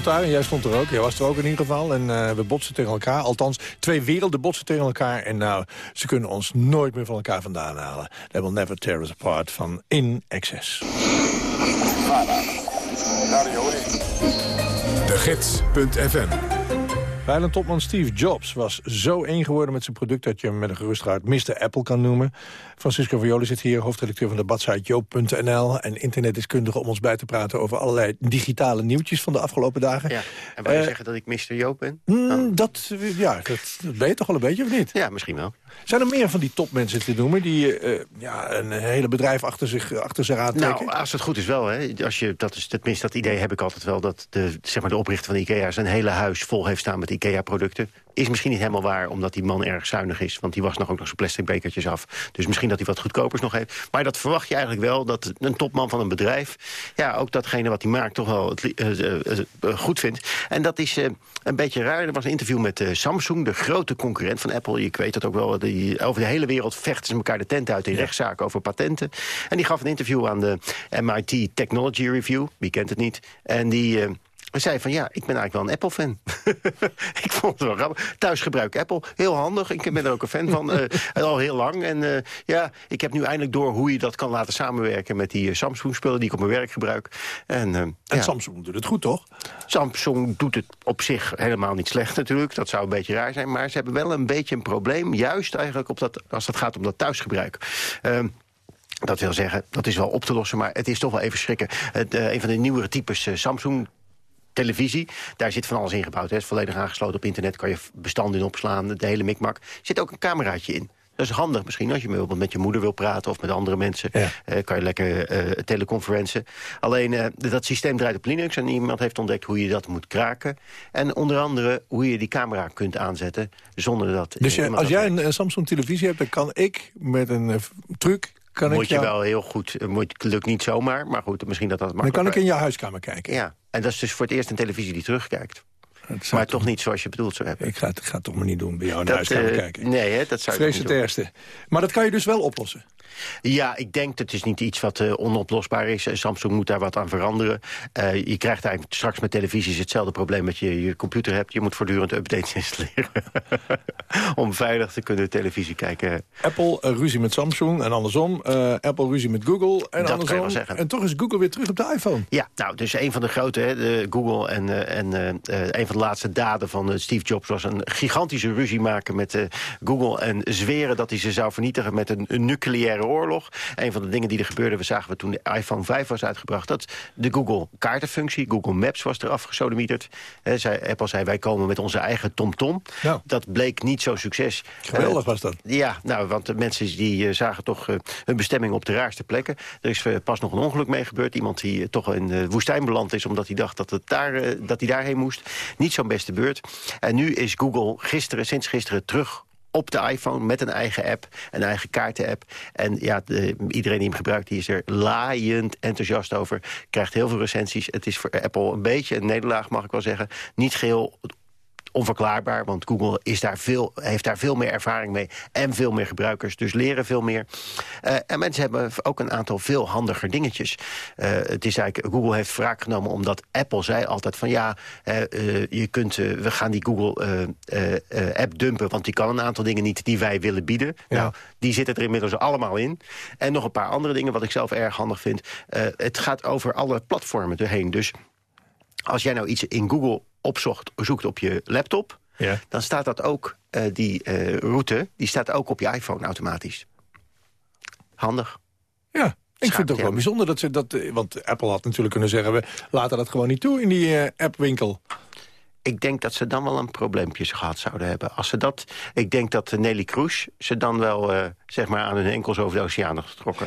Stond daar en jij stond er ook. Jij was er ook in ieder geval. En eh, we botsen tegen elkaar. Althans, twee werelden botsen tegen elkaar. En nou, ze kunnen ons nooit meer van elkaar vandaan halen. They will never tear us apart van In Excess. De Gids.fm Weiland topman Steve Jobs was zo één geworden met zijn product... dat je hem met een gerust hart Mr. Apple kan noemen. Francisco Violi zit hier, hoofdredacteur van de badsite joop.nl... en internetdeskundige om ons bij te praten over allerlei digitale nieuwtjes van de afgelopen dagen. Ja, en wil je Eh, zeggen dat ik Mr. Joop ben? mm, dat, ja, dat, dat ben je toch wel een beetje, of niet? Ja, misschien wel. Zijn er meer van die topmensen te noemen... die eh, ja, een hele bedrijf achter zich, achter zich aantrekken? Nou, als het goed is wel. Hè. Als je, dat is, tenminste, dat idee heb ik altijd wel... dat de, zeg maar, de oprichter van IKEA zijn hele huis vol heeft staan met IKEA-producten. Is misschien niet helemaal waar, omdat die man erg zuinig is. Want die was nog ook nog zijn plastic bekertjes af. Dus misschien dat hij wat goedkopers nog heeft. Maar dat verwacht je eigenlijk wel, dat een topman van een bedrijf... ja, ook datgene wat hij maakt toch wel het, eh, eh, eh, goed vindt. En dat is een beetje raar. Er was een interview met Samsung, de grote concurrent van Apple. Ik weet dat ook wel. Die, over de hele wereld vechten ze elkaar de tent uit in rechtszaken over patenten. En die gaf een interview aan de MIT Technology Review. Wie kent het niet? En die... eh, zei van ja, ik ben eigenlijk wel een Apple-fan. ik vond het wel grappig. Thuis gebruik Apple, heel handig. Ik ben er ook een fan van, eh, al heel lang. En eh, ja, ik heb nu eindelijk door hoe je dat kan laten samenwerken... met die eh, Samsung-spullen die ik op mijn werk gebruik. En, En ja. Samsung doet het goed, toch? Samsung doet het op zich helemaal niet slecht natuurlijk. Dat zou een beetje raar zijn. Maar ze hebben wel een beetje een probleem. Juist eigenlijk op dat, als het gaat om dat thuisgebruik. Ehm, dat wil zeggen, dat is wel op te lossen, maar het is toch wel even schrikken. Het, een van de nieuwere types Samsung televisie. Daar zit van alles ingebouwd. Hè. Het is volledig aangesloten op internet. Kan je bestanden in opslaan, de hele mikmak. Er zit ook een cameraatje in. Dat is handig misschien als je bijvoorbeeld met je moeder wil praten... of met andere mensen. Eh, kan je lekker eh teleconferensen. Alleen eh, dat systeem draait op Linux... en iemand heeft ontdekt hoe je dat moet kraken. En onder andere hoe je die camera kunt aanzetten... zonder dat... Dus je, als dat jij een, eh, Samsung televisie hebt, dan kan ik met een truc... Kan moet ik je wel heel goed... Moet, lukt niet zomaar, maar goed, misschien dat dat dan kan ik in jouw huiskamer kijken. Ja, en dat is dus voor het eerst een televisie die terugkijkt. Maar toch niet zoals je bedoeld zou hebben. Ik ga het, ik ga het toch maar niet doen, bij jou in de Dat, huiskamer eh, kijken. Nee, hè, dat zou Vrees niet het ergste. Maar dat kan je dus wel oplossen. Ja, ik denk dat is niet iets wat eh, onoplosbaar is. Eh, Samsung moet daar wat aan veranderen. Je krijgt eigenlijk straks met televisies hetzelfde probleem dat je je computer hebt. Je moet voortdurend updates installeren. Om veilig te kunnen televisie kijken. Apple ruzie met Samsung en andersom. Apple ruzie met Google en kan je andersom. zeggen. En toch is Google weer terug op de iPhone. Ja, nou, dus een van de grote, hè, de Google en, en een van de laatste daden van eh, Steve Jobs was een gigantische ruzie maken met eh, Google en zweren dat hij ze zou vernietigen met een, een nucleaire oorlog. Een van de dingen die er gebeurde, we zagen we toen de iPhone 5 was uitgebracht... dat de Google kaartenfunctie, Google Maps was eraf gesodemieterd. Hè, zij, Apple zei, wij komen met onze eigen TomTom. Dat bleek niet zo succes. Geweldig Eh, was dat. Ja, nou, want de mensen die eh, zagen toch eh, hun bestemming op de raarste plekken. Er is eh, pas nog een ongeluk mee gebeurd. Iemand die eh, toch in de woestijn beland is... omdat hij dacht dat, het daar, eh, dat hij daarheen moest. Niet zo'n beste beurt. En nu is Google gisteren, sinds gisteren terug op de iPhone met een eigen app, een eigen kaarten-app. En ja, de- iedereen die hem gebruikt, die is er laaiend enthousiast over. Krijgt heel veel recensies. Het is voor Apple een beetje een nederlaag, mag ik wel zeggen. Niet geheel onverklaarbaar, want Google is daar veel, heeft daar veel meer ervaring mee... en veel meer gebruikers, dus leren veel meer. Eh, en mensen hebben ook een aantal veel handiger dingetjes. Eh, het is eigenlijk, Google heeft wraak genomen omdat Apple zei altijd van... ja, eh, je kunt, we gaan die Google-app dumpen... want die kan een aantal dingen niet die wij willen bieden. Nou, die zitten er inmiddels allemaal in. En nog een paar andere dingen, wat ik zelf erg handig vind. Het gaat over alle platformen erheen. Dus als jij nou iets in Google opzocht, zoekt op je laptop... dan staat dat ook, eh, die eh, route, die staat ook op je iPhone automatisch. Handig. Ja, ik vind het ook wel bijzonder dat ze dat... eh, Want Apple had natuurlijk kunnen zeggen... we laten dat gewoon niet toe in die eh, appwinkel. Ik denk dat ze dan wel een probleempje gehad zouden hebben. Als ze dat, ik denk dat eh, Nelly Kroes ze dan wel eh, zeg maar aan hun enkels over de oceaan had getrokken.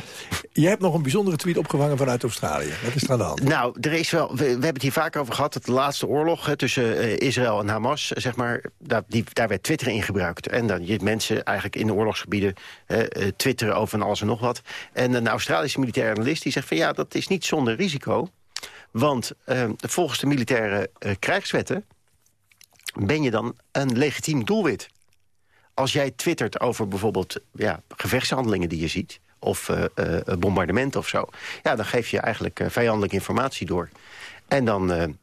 Je hebt nog een bijzondere tweet opgevangen vanuit Australië. Wat is er aan de hand? Nou, er is wel, we, we hebben het hier vaak over gehad. Het laatste oorlog hè, tussen eh, Israël en Hamas, zeg maar, daar, die, daar werd Twitter in gebruikt. En dan je mensen eigenlijk in de oorlogsgebieden twitteren over van alles en nog wat. En een Australische militaire analist die zegt van ja, dat is niet zonder risico. Want eh, volgens de militaire krijgswetten ben je dan een legitiem doelwit. Als jij twittert over bijvoorbeeld ja, gevechtshandelingen die je ziet... of eh, eh, bombardementen of zo... ja, dan geef je eigenlijk eh, vijandelijke informatie door. En dan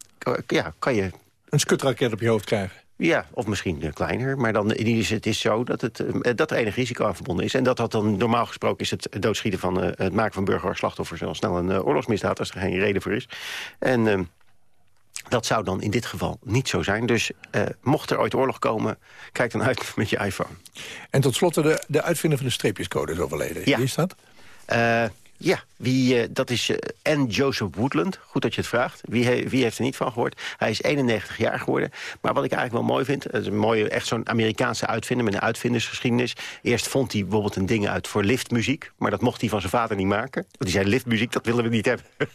ja, kan je... Een skutraket op je hoofd krijgen. Ja, of misschien kleiner. Maar dan is het is zo dat, het, dat er enig risico aan verbonden is. En dat dat dan normaal gesproken is het doodschieten van het maken van burgerslachtoffers... al snel een oorlogsmisdaad als er geen reden voor is. En... eh, dat zou dan in dit geval niet zo zijn. Dus eh, mocht er ooit oorlog komen, kijk dan uit met je iPhone. En tot slot de, de uitvinder van de streepjescode is overleden. Ja. Wie is dat? Eh, ja, wie, eh, dat is eh, N. Joseph Woodland. Goed dat je het vraagt. Wie, wie heeft er niet van gehoord? Hij is 91 jaar geworden. Maar wat ik eigenlijk wel mooi vind... het is een mooie, echt zo'n Amerikaanse uitvinder met een uitvindersgeschiedenis. Eerst vond hij bijvoorbeeld een ding uit voor liftmuziek. Maar dat mocht hij van zijn vader niet maken. Want die zei, liftmuziek, dat willen we niet hebben.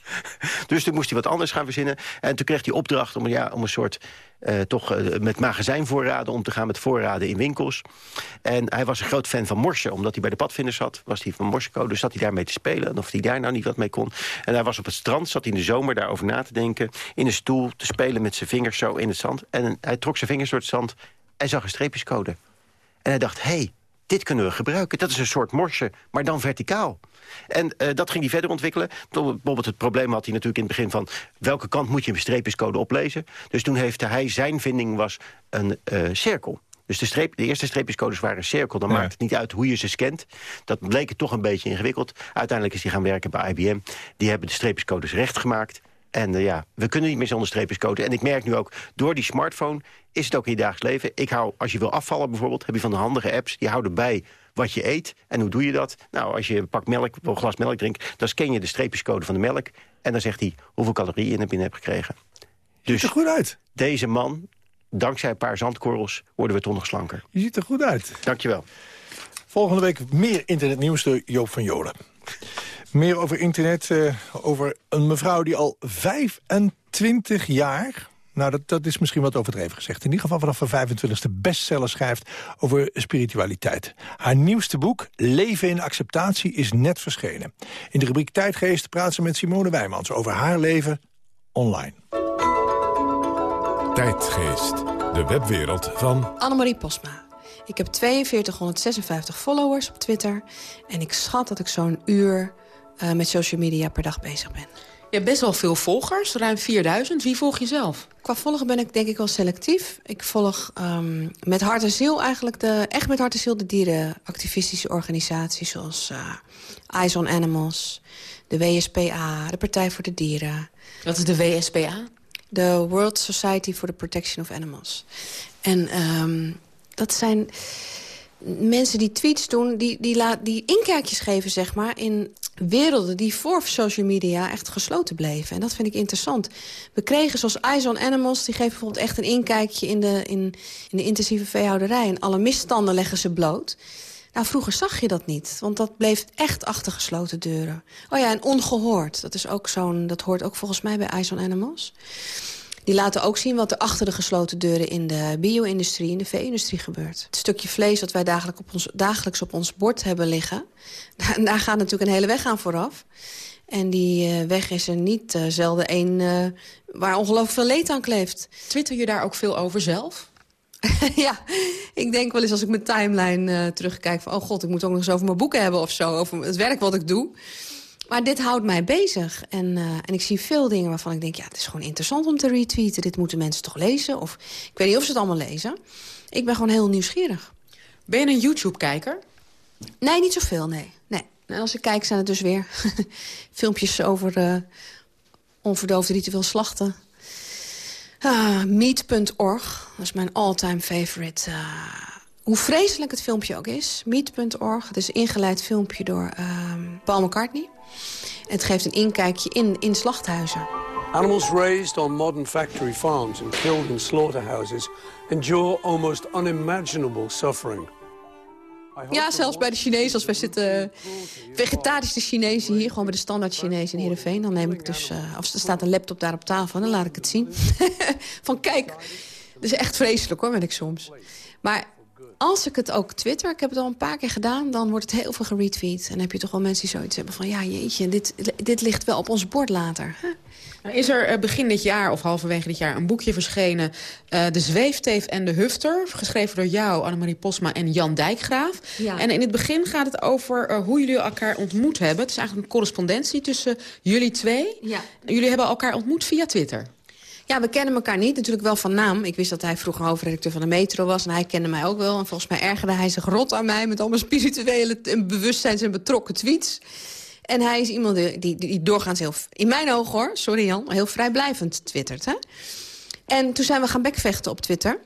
dus toen moest hij wat anders gaan verzinnen. En toen kreeg hij opdracht om, ja, om een soort... eh, toch eh, met magazijnvoorraden om te gaan met voorraden in winkels. En hij was een groot fan van Morse, omdat hij bij de padvinders zat. Was hij van Morsecode, dus zat hij daarmee te spelen. En of hij daar nou niet wat mee kon. En hij was op het strand, zat hij in de zomer daarover na te denken. In een stoel te spelen met zijn vingers zo in het zand. En hij trok zijn vingers door het zand en zag een streepjescode. En hij dacht, hé, hey, dit kunnen we gebruiken. Dat is een soort morse, maar dan verticaal. En eh, dat ging hij verder ontwikkelen. Bijvoorbeeld het probleem had hij natuurlijk in het begin van... welke kant moet je een streepjescode oplezen? Dus toen heeft hij, zijn vinding was een eh, cirkel. Dus de, streep, de eerste streepjescodes waren een cirkel. Dan Ja. maakt het niet uit hoe je ze scant. Dat bleek het toch een beetje ingewikkeld. Uiteindelijk is hij gaan werken bij IBM. Die hebben de streepjescodes recht gemaakt. En eh, ja, we kunnen niet meer zonder streepjescode. En ik merk nu ook, door die smartphone is het ook in je dagelijks leven. Ik hou, als je wil afvallen bijvoorbeeld, heb je van de handige apps... die houden bij wat je eet. En hoe doe je dat? Nou, als je een pak melk, een glas melk drinkt... dan scan je de streepjescode van de melk. En dan zegt hij hoeveel calorieën je er binnen hebt gekregen. Dus er goed uit. deze man, dankzij een paar zandkorrels... worden we toch nog slanker. Je ziet er goed uit. Dankjewel. Volgende week meer internetnieuws door Joop van Jolen. Meer over internet, eh, over een mevrouw die al 25 jaar... Nou, dat, dat is misschien wat overdreven gezegd. In ieder geval vanaf haar 25e bestseller schrijft over spiritualiteit. Haar nieuwste boek, Leven in Acceptatie, is net verschenen. In de rubriek Tijdgeest praat ze met Simone Wijmans over haar leven online. Tijdgeest, de webwereld van... Annemarie Posma. Ik heb 4256 followers op Twitter. En ik schat dat ik zo'n uur eh, met social media per dag bezig ben. Je hebt best wel veel volgers, ruim 4000. Wie volg je zelf? Qua volgen ben ik denk ik wel selectief. Ik volg ehm, met hart en ziel eigenlijk de, echt met hart en ziel de dierenactivistische organisaties zoals eh, Eyes on Animals, de WSPA, de Partij voor de Dieren. Wat is de WSPA? De World Society for the Protection of Animals. En ehm, dat zijn mensen die tweets doen, die, die, laat, die inkijkjes geven, zeg maar... in werelden die voor social media echt gesloten bleven. En dat vind ik interessant. We kregen zoals Eyes on Animals, die geven bijvoorbeeld echt een inkijkje... in de, in, in de intensieve veehouderij. En alle misstanden leggen ze bloot. Nou, vroeger zag je dat niet, want dat bleef echt achter gesloten deuren. Oh ja, en ongehoord, dat, is ook zo'n, dat hoort ook volgens mij bij Eyes on Animals. Die laten ook zien wat er achter de gesloten deuren in de bio-industrie, in de vee-industrie gebeurt. Het stukje vlees dat wij dagelijks op ons, dagelijks op ons bord hebben liggen, daar, daar gaat natuurlijk een hele weg aan vooraf. En die uh, weg is er niet uh, zelden één uh, waar ongelooflijk veel leed aan kleeft. Twitter je daar ook veel over zelf? ja, ik denk wel eens als ik mijn timeline uh, terugkijk... van oh god, ik moet ook nog eens over mijn boeken hebben of zo. Over het werk wat ik doe. Maar dit houdt mij bezig. En, uh, en ik zie veel dingen waarvan ik denk... ja, het is gewoon interessant om te retweeten. Dit moeten mensen toch lezen? Of ik weet niet of ze het allemaal lezen. Ik ben gewoon heel nieuwsgierig. Ben je een YouTube-kijker? Nee, niet zoveel, nee. nee. En als ik kijk zijn het dus weer filmpjes over uh, onverdoofde ritueel slachten... Ah, Meet.org, dat is mijn all-time favorite. Uh, hoe vreselijk het filmpje ook is. Meet.org, het is een ingeleid filmpje door uh, Paul McCartney. Het geeft een inkijkje in, in slachthuizen. Animals raised on modern factory farms and killed in slaughterhouses... endure almost unimaginable suffering. Ja, zelfs bij de Chinezen, als wij zitten vegetarische Chinezen hier, gewoon bij de standaard Chinezen in Heerenveen, dan neem ik dus, uh, of er staat een laptop daar op tafel, en dan laat ik het zien. Van kijk, dat is echt vreselijk hoor, ben ik soms. Maar als ik het ook twitter, ik heb het al een paar keer gedaan... dan wordt het heel veel geretweet. En dan heb je toch wel mensen die zoiets hebben van... ja, jeetje, dit, dit ligt wel op ons bord later. Huh? Nou, is er begin dit jaar of halverwege dit jaar een boekje verschenen... Uh, De Zweefteef en de Hufter, geschreven door jou, Annemarie Posma en Jan Dijkgraaf. Ja. En in het begin gaat het over uh, hoe jullie elkaar ontmoet hebben. Het is eigenlijk een correspondentie tussen jullie twee. Ja. Jullie hebben elkaar ontmoet via Twitter. Ja, we kennen elkaar niet, natuurlijk wel van naam. Ik wist dat hij vroeger hoofdredacteur van de Metro was... en hij kende mij ook wel. En volgens mij ergerde hij zich rot aan mij... met allemaal spirituele en bewustzijns- en betrokken tweets. En hij is iemand die, die, die doorgaans heel... in mijn ogen hoor, sorry Jan, heel vrijblijvend twittert. Hè? En toen zijn we gaan bekvechten op Twitter.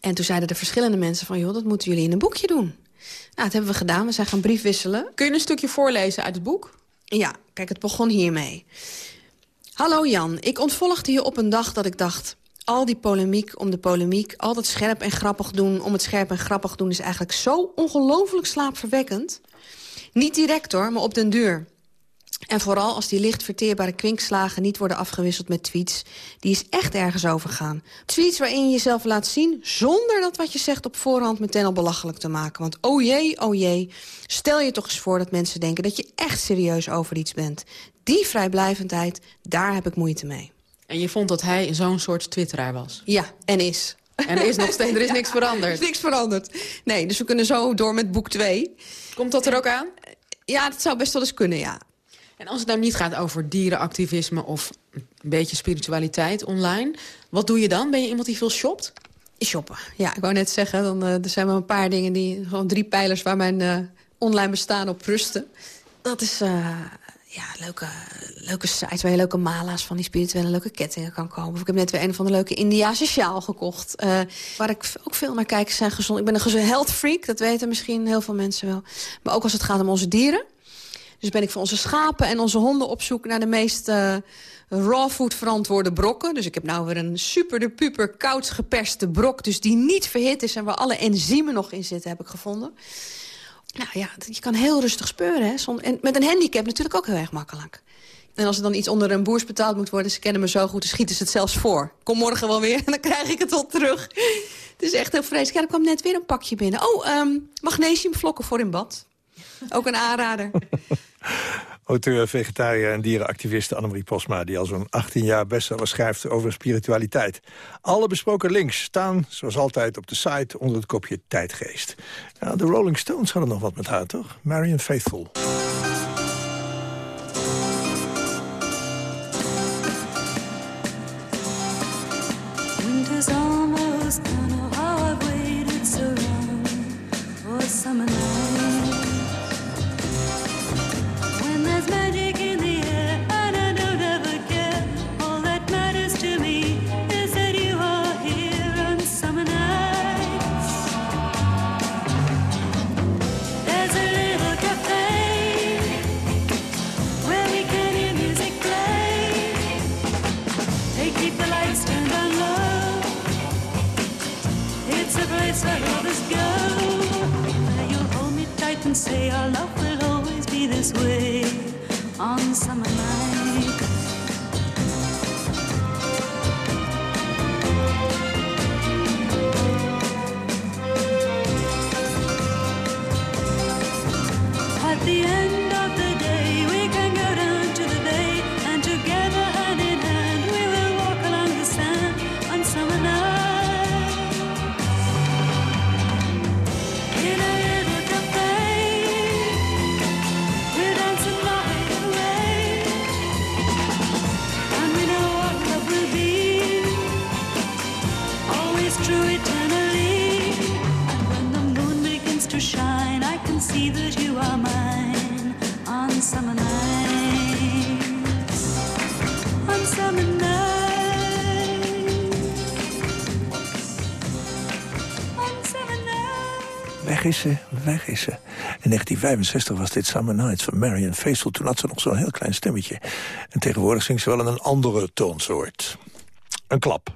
En toen zeiden de verschillende mensen van... joh, dat moeten jullie in een boekje doen. Nou, dat hebben we gedaan. We zijn gaan briefwisselen. Kun je een stukje voorlezen uit het boek? Ja, kijk, het begon hiermee. Hallo Jan, ik ontvolgde je op een dag dat ik dacht... al die polemiek om de polemiek, al dat scherp en grappig doen... om het scherp en grappig doen is eigenlijk zo ongelooflijk slaapverwekkend. Niet direct hoor, maar op den duur. En vooral als die licht verteerbare kwinkslagen niet worden afgewisseld met tweets... die is echt ergens overgaan. Tweets waarin je jezelf laat zien zonder dat wat je zegt op voorhand meteen al belachelijk te maken. Want oh jee, oh jee, stel je toch eens voor dat mensen denken dat je echt serieus over iets bent. Die vrijblijvendheid, daar heb ik moeite mee. En je vond dat hij zo'n soort twitteraar was? Ja, en is. En er is nog steeds, er is niks veranderd? Er is niks veranderd. Nee, dus we kunnen zo door met boek 2. Komt dat er ook aan? Ja, dat zou best wel eens kunnen, ja. En als het nou niet gaat over dierenactivisme of een beetje spiritualiteit online... wat doe je dan? Ben je iemand die veel shopt? Shoppen, ja. Ik wou net zeggen, dan, uh, er zijn maar een paar dingen... die gewoon drie pijlers waar mijn uh, online bestaan op rusten. Dat is uh, ja, leuke, leuke sites waar je leuke mala's van die spirituele leuke kettingen kan kopen. Of ik heb net weer een van de leuke Indiase sjaal gekocht. Uh, waar ik ook veel naar kijk zijn gezond. Ik ben een health freak, dat weten misschien heel veel mensen wel. Maar ook als het gaat om onze dieren. Dus ben ik voor onze schapen en onze honden op zoek naar de meest uh, raw food verantwoorde brokken. Dus ik heb nou weer een super de puper koud geperste brok. Dus die niet verhit is en waar alle enzymen nog in zitten, heb ik gevonden. Nou ja, je kan heel rustig speuren. Hè? En met een handicap natuurlijk ook heel erg makkelijk. En als er dan iets onder een boers betaald moet worden... ze kennen me zo goed, dan schieten ze het zelfs voor. Kom morgen wel weer en dan krijg ik het wel terug. Het is echt heel vreselijk. Er kwam net weer een pakje binnen. Oh, um, magnesiumvlokken voor in bad. Ook een aanrader. Auteur, vegetariër en dierenactiviste Annemarie Posma... die al zo'n 18 jaar bestseller schrijft over spiritualiteit. Alle besproken links staan, zoals altijd, op de site... onder het kopje Tijdgeest. Ja, de Rolling Stones hadden nog wat met haar, toch? Marion Faithful. On is ze, weg is ze. In 1965 was dit Summer Nights van Marian Faithfull. Toen had ze nog zo'n heel klein stemmetje. En tegenwoordig zingt ze wel in een andere toonsoort. Een klap.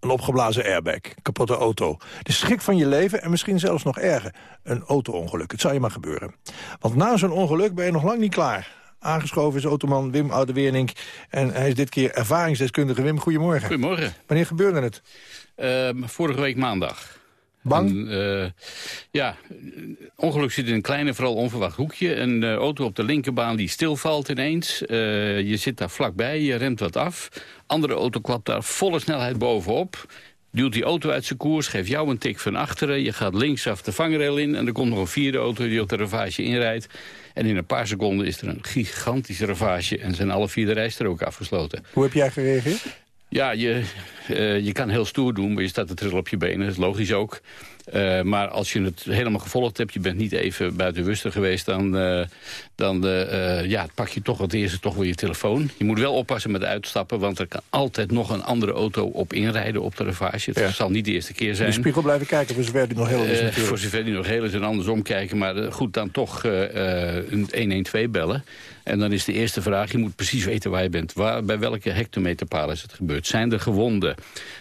Een opgeblazen airbag. Kapotte auto. De schrik van je leven en misschien zelfs nog erger. Een auto-ongeluk. Het zou je maar gebeuren. Want na zo'n ongeluk ben je nog lang niet klaar. Aangeschoven is automan Wim Oudewernink. En hij is dit keer ervaringsdeskundige. Wim, goedemorgen. Goedemorgen. Wanneer gebeurde het? Ehm, vorige week maandag. Bang? En, eh, ja, ongeluk zit in een kleine, vooral onverwacht hoekje. Een eh, auto op de linkerbaan die stilvalt ineens. Eh, je zit daar vlakbij, je remt wat af. Andere auto klapt daar volle snelheid bovenop. Duwt die auto uit zijn koers, geeft jou een tik van achteren. Je gaat linksaf de vangrail in en er komt nog een vierde auto die op de ravage inrijdt. En in een paar seconden is er een gigantische ravage en zijn alle vier de rijstroken afgesloten. Hoe heb jij gereageerd? Ja, je, eh, je kan heel stoer doen, maar je staat te trillen op je benen. Dat is logisch ook. Eh, maar als je het helemaal gevolgd hebt, je bent niet even buiten rusten geweest... dan, eh, dan ja, pak je toch het eerste toch wel je telefoon. Je moet wel oppassen met uitstappen, want er kan altijd nog een andere auto op inrijden op de ravage. Het zal niet de eerste keer In zijn. de spiegel blijven kijken voor zover die nog heel is voor zover die nog heel is en andersom kijken. Maar goed, dan toch een 112 bellen. En dan is de eerste vraag, je moet precies weten waar je bent. Waar, bij welke hectometerpaal is het gebeurd? Zijn er gewonden?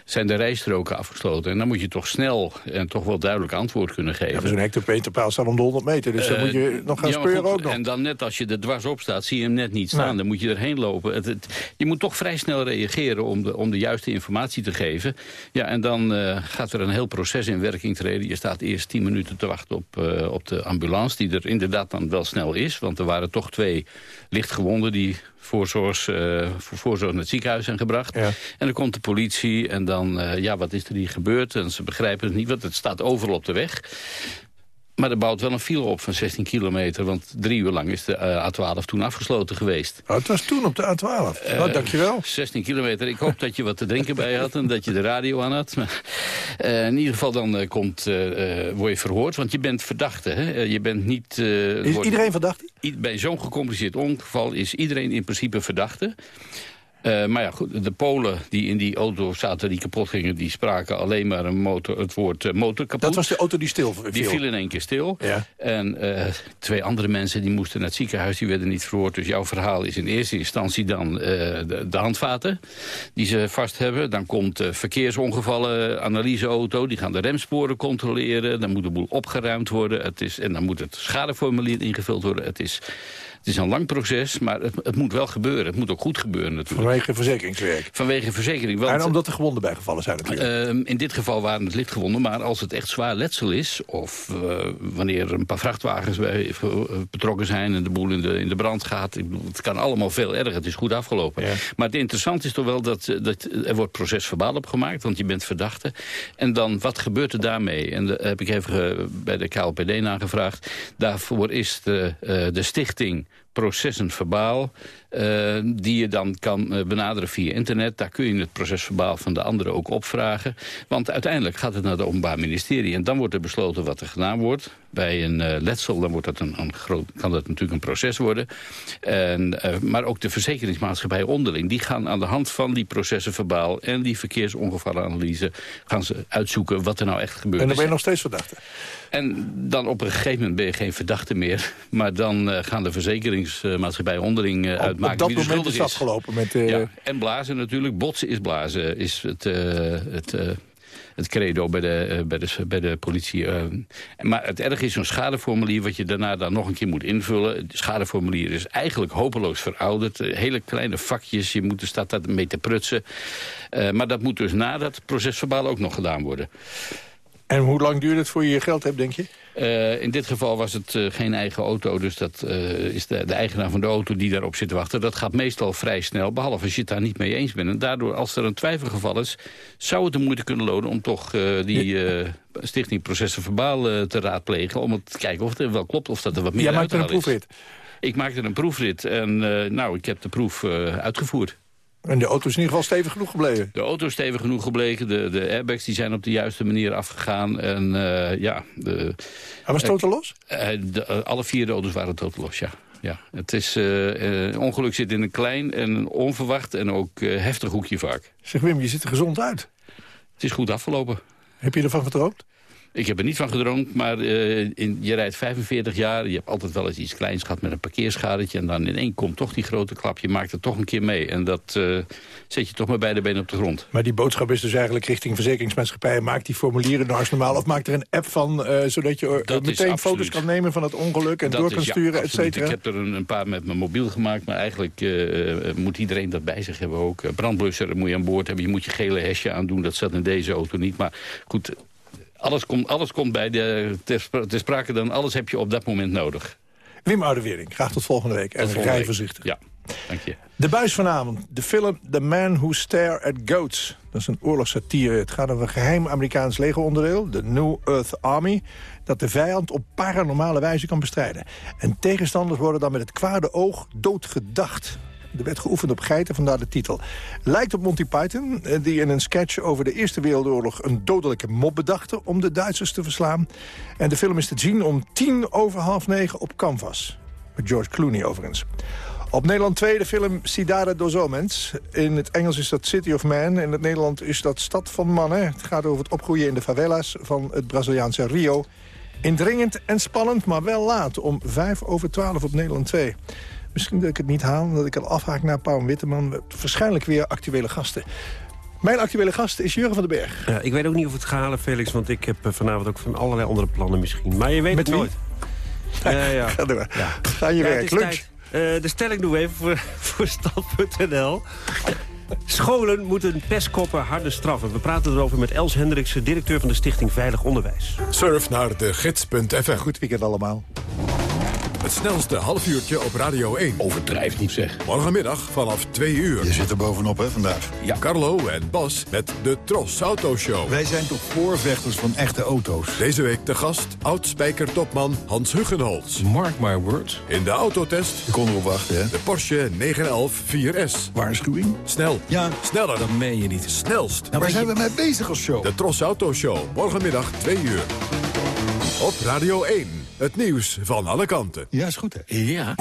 Zijn de rijstroken afgesloten? En dan moet je toch snel en toch wel duidelijk antwoord kunnen geven. Ja, maar zo'n hectometerpaal staat om de 100 meter. Dus dan Eh, moet je nog gaan ja, speuren goed, ook nog. En dan net als je er dwars op staat, zie je hem net niet staan. Nee. Dan moet je erheen lopen. Het, het- je moet toch vrij snel reageren om de, om de juiste informatie te geven. Ja, en dan eh, gaat er een heel proces in werking treden. Je staat eerst 10 minuten te wachten op, eh, op de ambulance... die er inderdaad dan wel snel is. Want er waren toch twee lichtgewonden... die voorzorgs, eh, voor voorzorg naar het ziekenhuis zijn gebracht. En dan komt de politie en dan, eh, ja, wat is er hier gebeurd? En ze begrijpen het niet, want het staat overal op de weg. Maar er bouwt wel een file op van 16 kilometer. Want drie uur lang is de eh, A12 toen afgesloten geweest. Oh, het was toen op de A12. Eh, nou, dankjewel. 16 kilometer. Ik hoop dat je wat te drinken bij je had en dat je de radio aan had. Maar, eh, in ieder geval dan eh, komt, word je verhoord, want je bent verdachte. Hè? Je bent niet... Is wordt- iedereen verdacht? I- Bij zo'n gecompliceerd ongeval is iedereen in principe verdachte. Eh, maar ja, goed, de Polen die in die auto zaten die kapot gingen... die spraken alleen maar een motor, het woord eh, motor kapot. Dat was de auto die stil viel. Die viel in één keer stil. En eh, twee andere mensen die moesten naar het ziekenhuis, die werden niet verhoord. Dus jouw verhaal is in eerste instantie dan de, de handvaten die ze vast hebben. Dan komt verkeersongevallen, analyseauto, die gaan de remsporen controleren. Dan moet de boel opgeruimd worden. Het is, en dan moet het schadeformulier ingevuld worden. Het is, het is een lang proces, maar het, het moet wel gebeuren. Het moet ook goed gebeuren natuurlijk. Vanwege verzekeringswerk. Vanwege verzekering. Want, En omdat er gewonden bijgevallen zijn natuurlijk. Ehm, in dit geval waren het lichtgewonden, maar als het echt zwaar letsel is... of eh, wanneer er een paar vrachtwagens bij, eh, betrokken zijn... en de boel in de, in de brand gaat, ik bedoel, het kan allemaal veel erger. Het is goed afgelopen. Maar het interessante is toch wel dat, eh, dat er wordt procesverbaal opgemaakt... want je bent verdachte. En dan, wat gebeurt er daarmee? En daar heb ik even bij de KLPD nagevraagd. Daarvoor is de, de stichting processen verbaal... eh, die je dan kan eh, benaderen via internet. Daar kun je het procesverbaal van de anderen ook opvragen. Want uiteindelijk gaat het naar het Openbaar Ministerie. En dan wordt er besloten wat er gedaan wordt. Bij een eh, letsel dan wordt dat een, een groot, kan dat natuurlijk een proces worden. En, eh, maar ook de verzekeringsmaatschappij onderling. Die gaan aan de hand van die processen verbaal... en die verkeersongevallenanalyse... gaan ze uitzoeken wat er nou echt gebeurt. En dan ben je nog steeds verdachte. En dan op een gegeven moment ben je geen verdachte meer. Maar dan eh, gaan de verzekeringsmaatschappij onderling eh, uitmaken Op dat wie moment is schuldig afgelopen met... Ja, en blazen natuurlijk. Botsen is blazen. Is het, het, het credo bij de, eh, bij de, bij de politie. eh. maar het erg is zo'n schadeformulier wat je daarna dan nog een keer moet invullen. Het schadeformulier is eigenlijk hopeloos verouderd. Eh, hele kleine vakjes, je moet, er staat daar mee te prutsen. Maar dat moet dus na dat procesverbaal ook nog gedaan worden. En hoe lang duurt het voor je je geld hebt, denk je? Eh, in dit geval was het eh, geen eigen auto, dus dat eh, is de, de eigenaar van de auto die daarop zit te wachten. Dat gaat meestal vrij snel, behalve als je het daar niet mee eens bent. En daardoor, als er een twijfelgeval is, zou het de moeite kunnen lonen om toch die stichting processen verbaal te raadplegen. Om te kijken of het wel klopt, of dat er wat meer Jij maakt er een is. proefrit. Ik maakte een proefrit en nou, ik heb de proef uitgevoerd. En de auto is in ieder geval stevig genoeg gebleven. De auto is stevig genoeg gebleken. De, de airbags die zijn op de juiste manier afgegaan. En eh, ja... De, Hij was totaal los? Eh, de, eh, alle vier de auto's waren totaal los, ja. ja. Het is, eh, eh, ongeluk zit in een klein en onverwacht en ook eh, heftig hoekje vaak. Zeg Wim, je ziet er gezond uit. Het is goed afgelopen. Heb je ervan gedroomd? Ik heb er niet van gedroomd, maar eh, in, je rijdt 45 jaar. Je hebt altijd wel eens iets kleins gehad met een parkeerschadetje. En dan in één komt toch die grote klap. Je maakt het toch een keer mee. En dat eh, zet je toch maar beide benen op de grond. Maar die boodschap is dus eigenlijk richting verzekeringsmaatschappijen. Maak die formulieren nou normaal. Of maak er een app van, eh, zodat je Dat meteen foto's kan nemen van het ongeluk. En Dat door is- kan ja, sturen, et cetera. Ik heb er een, een paar met mijn mobiel gemaakt. Maar eigenlijk moet iedereen dat bij zich hebben ook. Brandblusser moet je aan boord hebben. Je moet je gele hesje aandoen. Dat zat in deze auto niet. Maar goed, alles komt, alles komt bij de, ter, spra- ter sprake. Dan alles heb je op dat moment nodig. Wim Oudewering, graag tot volgende week. En volgende rij week. voorzichtig. Ja, dank je. De buis vanavond. De film The Man Who Stare at Goats. Dat is een oorlogssatire. Het gaat over een geheim Amerikaans legeronderdeel, de New Earth Army... dat de vijand op paranormale wijze kan bestrijden. En tegenstanders worden dan met het kwade oog doodgedacht. Er werd geoefend op geiten, vandaar de titel. Lijkt op Monty Python, eh, die in een sketch over de Eerste Wereldoorlog... een dodelijke mop bedachtte om de Duitsers te verslaan. En de film is te zien om tien over half negen op Canvas. Met George Clooney overigens. Op Nederland 2 de film Cidade dos Homens. In het Engels is dat City of Man. In het Nederland is dat Stad van Mannen. Het gaat over het opgroeien in de favelas van het Braziliaanse Rio. Indringend en spannend, maar wel laat. Om 5 over 12 op Nederland 2. Misschien dat ik het niet haal, dat ik al afhaak naar Pauw en Witteman. Waarschijnlijk weer actuele gasten. Mijn actuele gast is Jurgen van den Berg. Ja, ik weet ook niet of het gaat halen, Felix, want ik heb eh, vanavond ook van allerlei andere plannen misschien. Maar je weet Met het nooit. Ja, ja. Ga door. Ja. Ga je Ja, werk, lunch. Eh, de stelling doen we even voor, voor stand.nl. Scholen moeten pestkoppen harder straffen. We praten erover met Els Hendriksen, directeur van de Stichting Veilig Onderwijs. Surf naar de gids.fm. Goed weekend allemaal. Het snelste halfuurtje op Radio 1. Overdrijf niet zeg. Morgenmiddag vanaf 2 uur. Je zit er bovenop, hè, vandaag. Ja. Carlo en Bas met de Tros Auto Show. Wij zijn toch voorvechters van echte auto's. Deze week de gast, oud-spijker-topman Hans Huggenholz. Mark my words. In de autotest Je kon erop wachten, hè. de Porsche 911 4S. Waarschuwing? Snel, Ja. sneller, Dat meen je niet. snelst. Nou, waar zijn we mee bezig als show? De Tros Auto Show, morgenmiddag 2 uur. Op Radio 1, het nieuws van alle kanten. Ja, is goed, hè. Ja.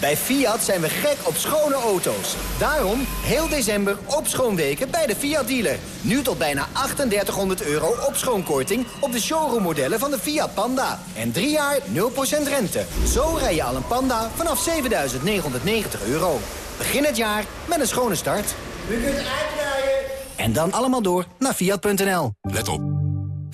Bij Fiat zijn we gek op schone auto's. Daarom heel december op schoonweken bij de Fiat dealer. Nu tot bijna 3800 euro op schoonkorting op de showroommodellen van de Fiat Panda. En drie jaar 0% rente. Zo rij je al een Panda vanaf 7990 euro. Begin het jaar met een schone start. U kunt uitrijden. En dan allemaal door naar Fiat.nl. Let op.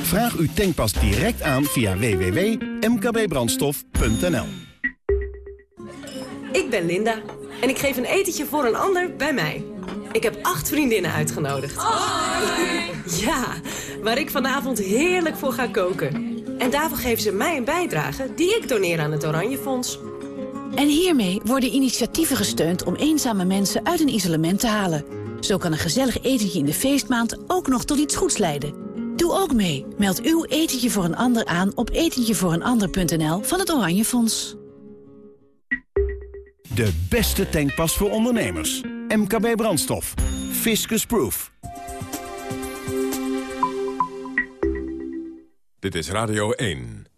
Vraag uw tankpas direct aan via www.mkbbrandstof.nl Ik ben Linda en ik geef een etentje voor een ander bij mij. Ik heb acht vriendinnen uitgenodigd. Ja, waar ik vanavond heerlijk voor ga koken. En daarvoor geven ze mij een bijdrage die ik doneer aan het Oranje Fonds. En hiermee worden initiatieven gesteund om eenzame mensen uit een isolement te halen. Zo kan een gezellig etentje in de feestmaand ook nog tot iets goeds leiden. Doe ook mee. Meld uw etentje voor een ander aan op etentjevooreenander.nl van het Oranje Fonds. De beste tankpas voor ondernemers. MKB Brandstof. Fiscus Proof. Dit is Radio 1.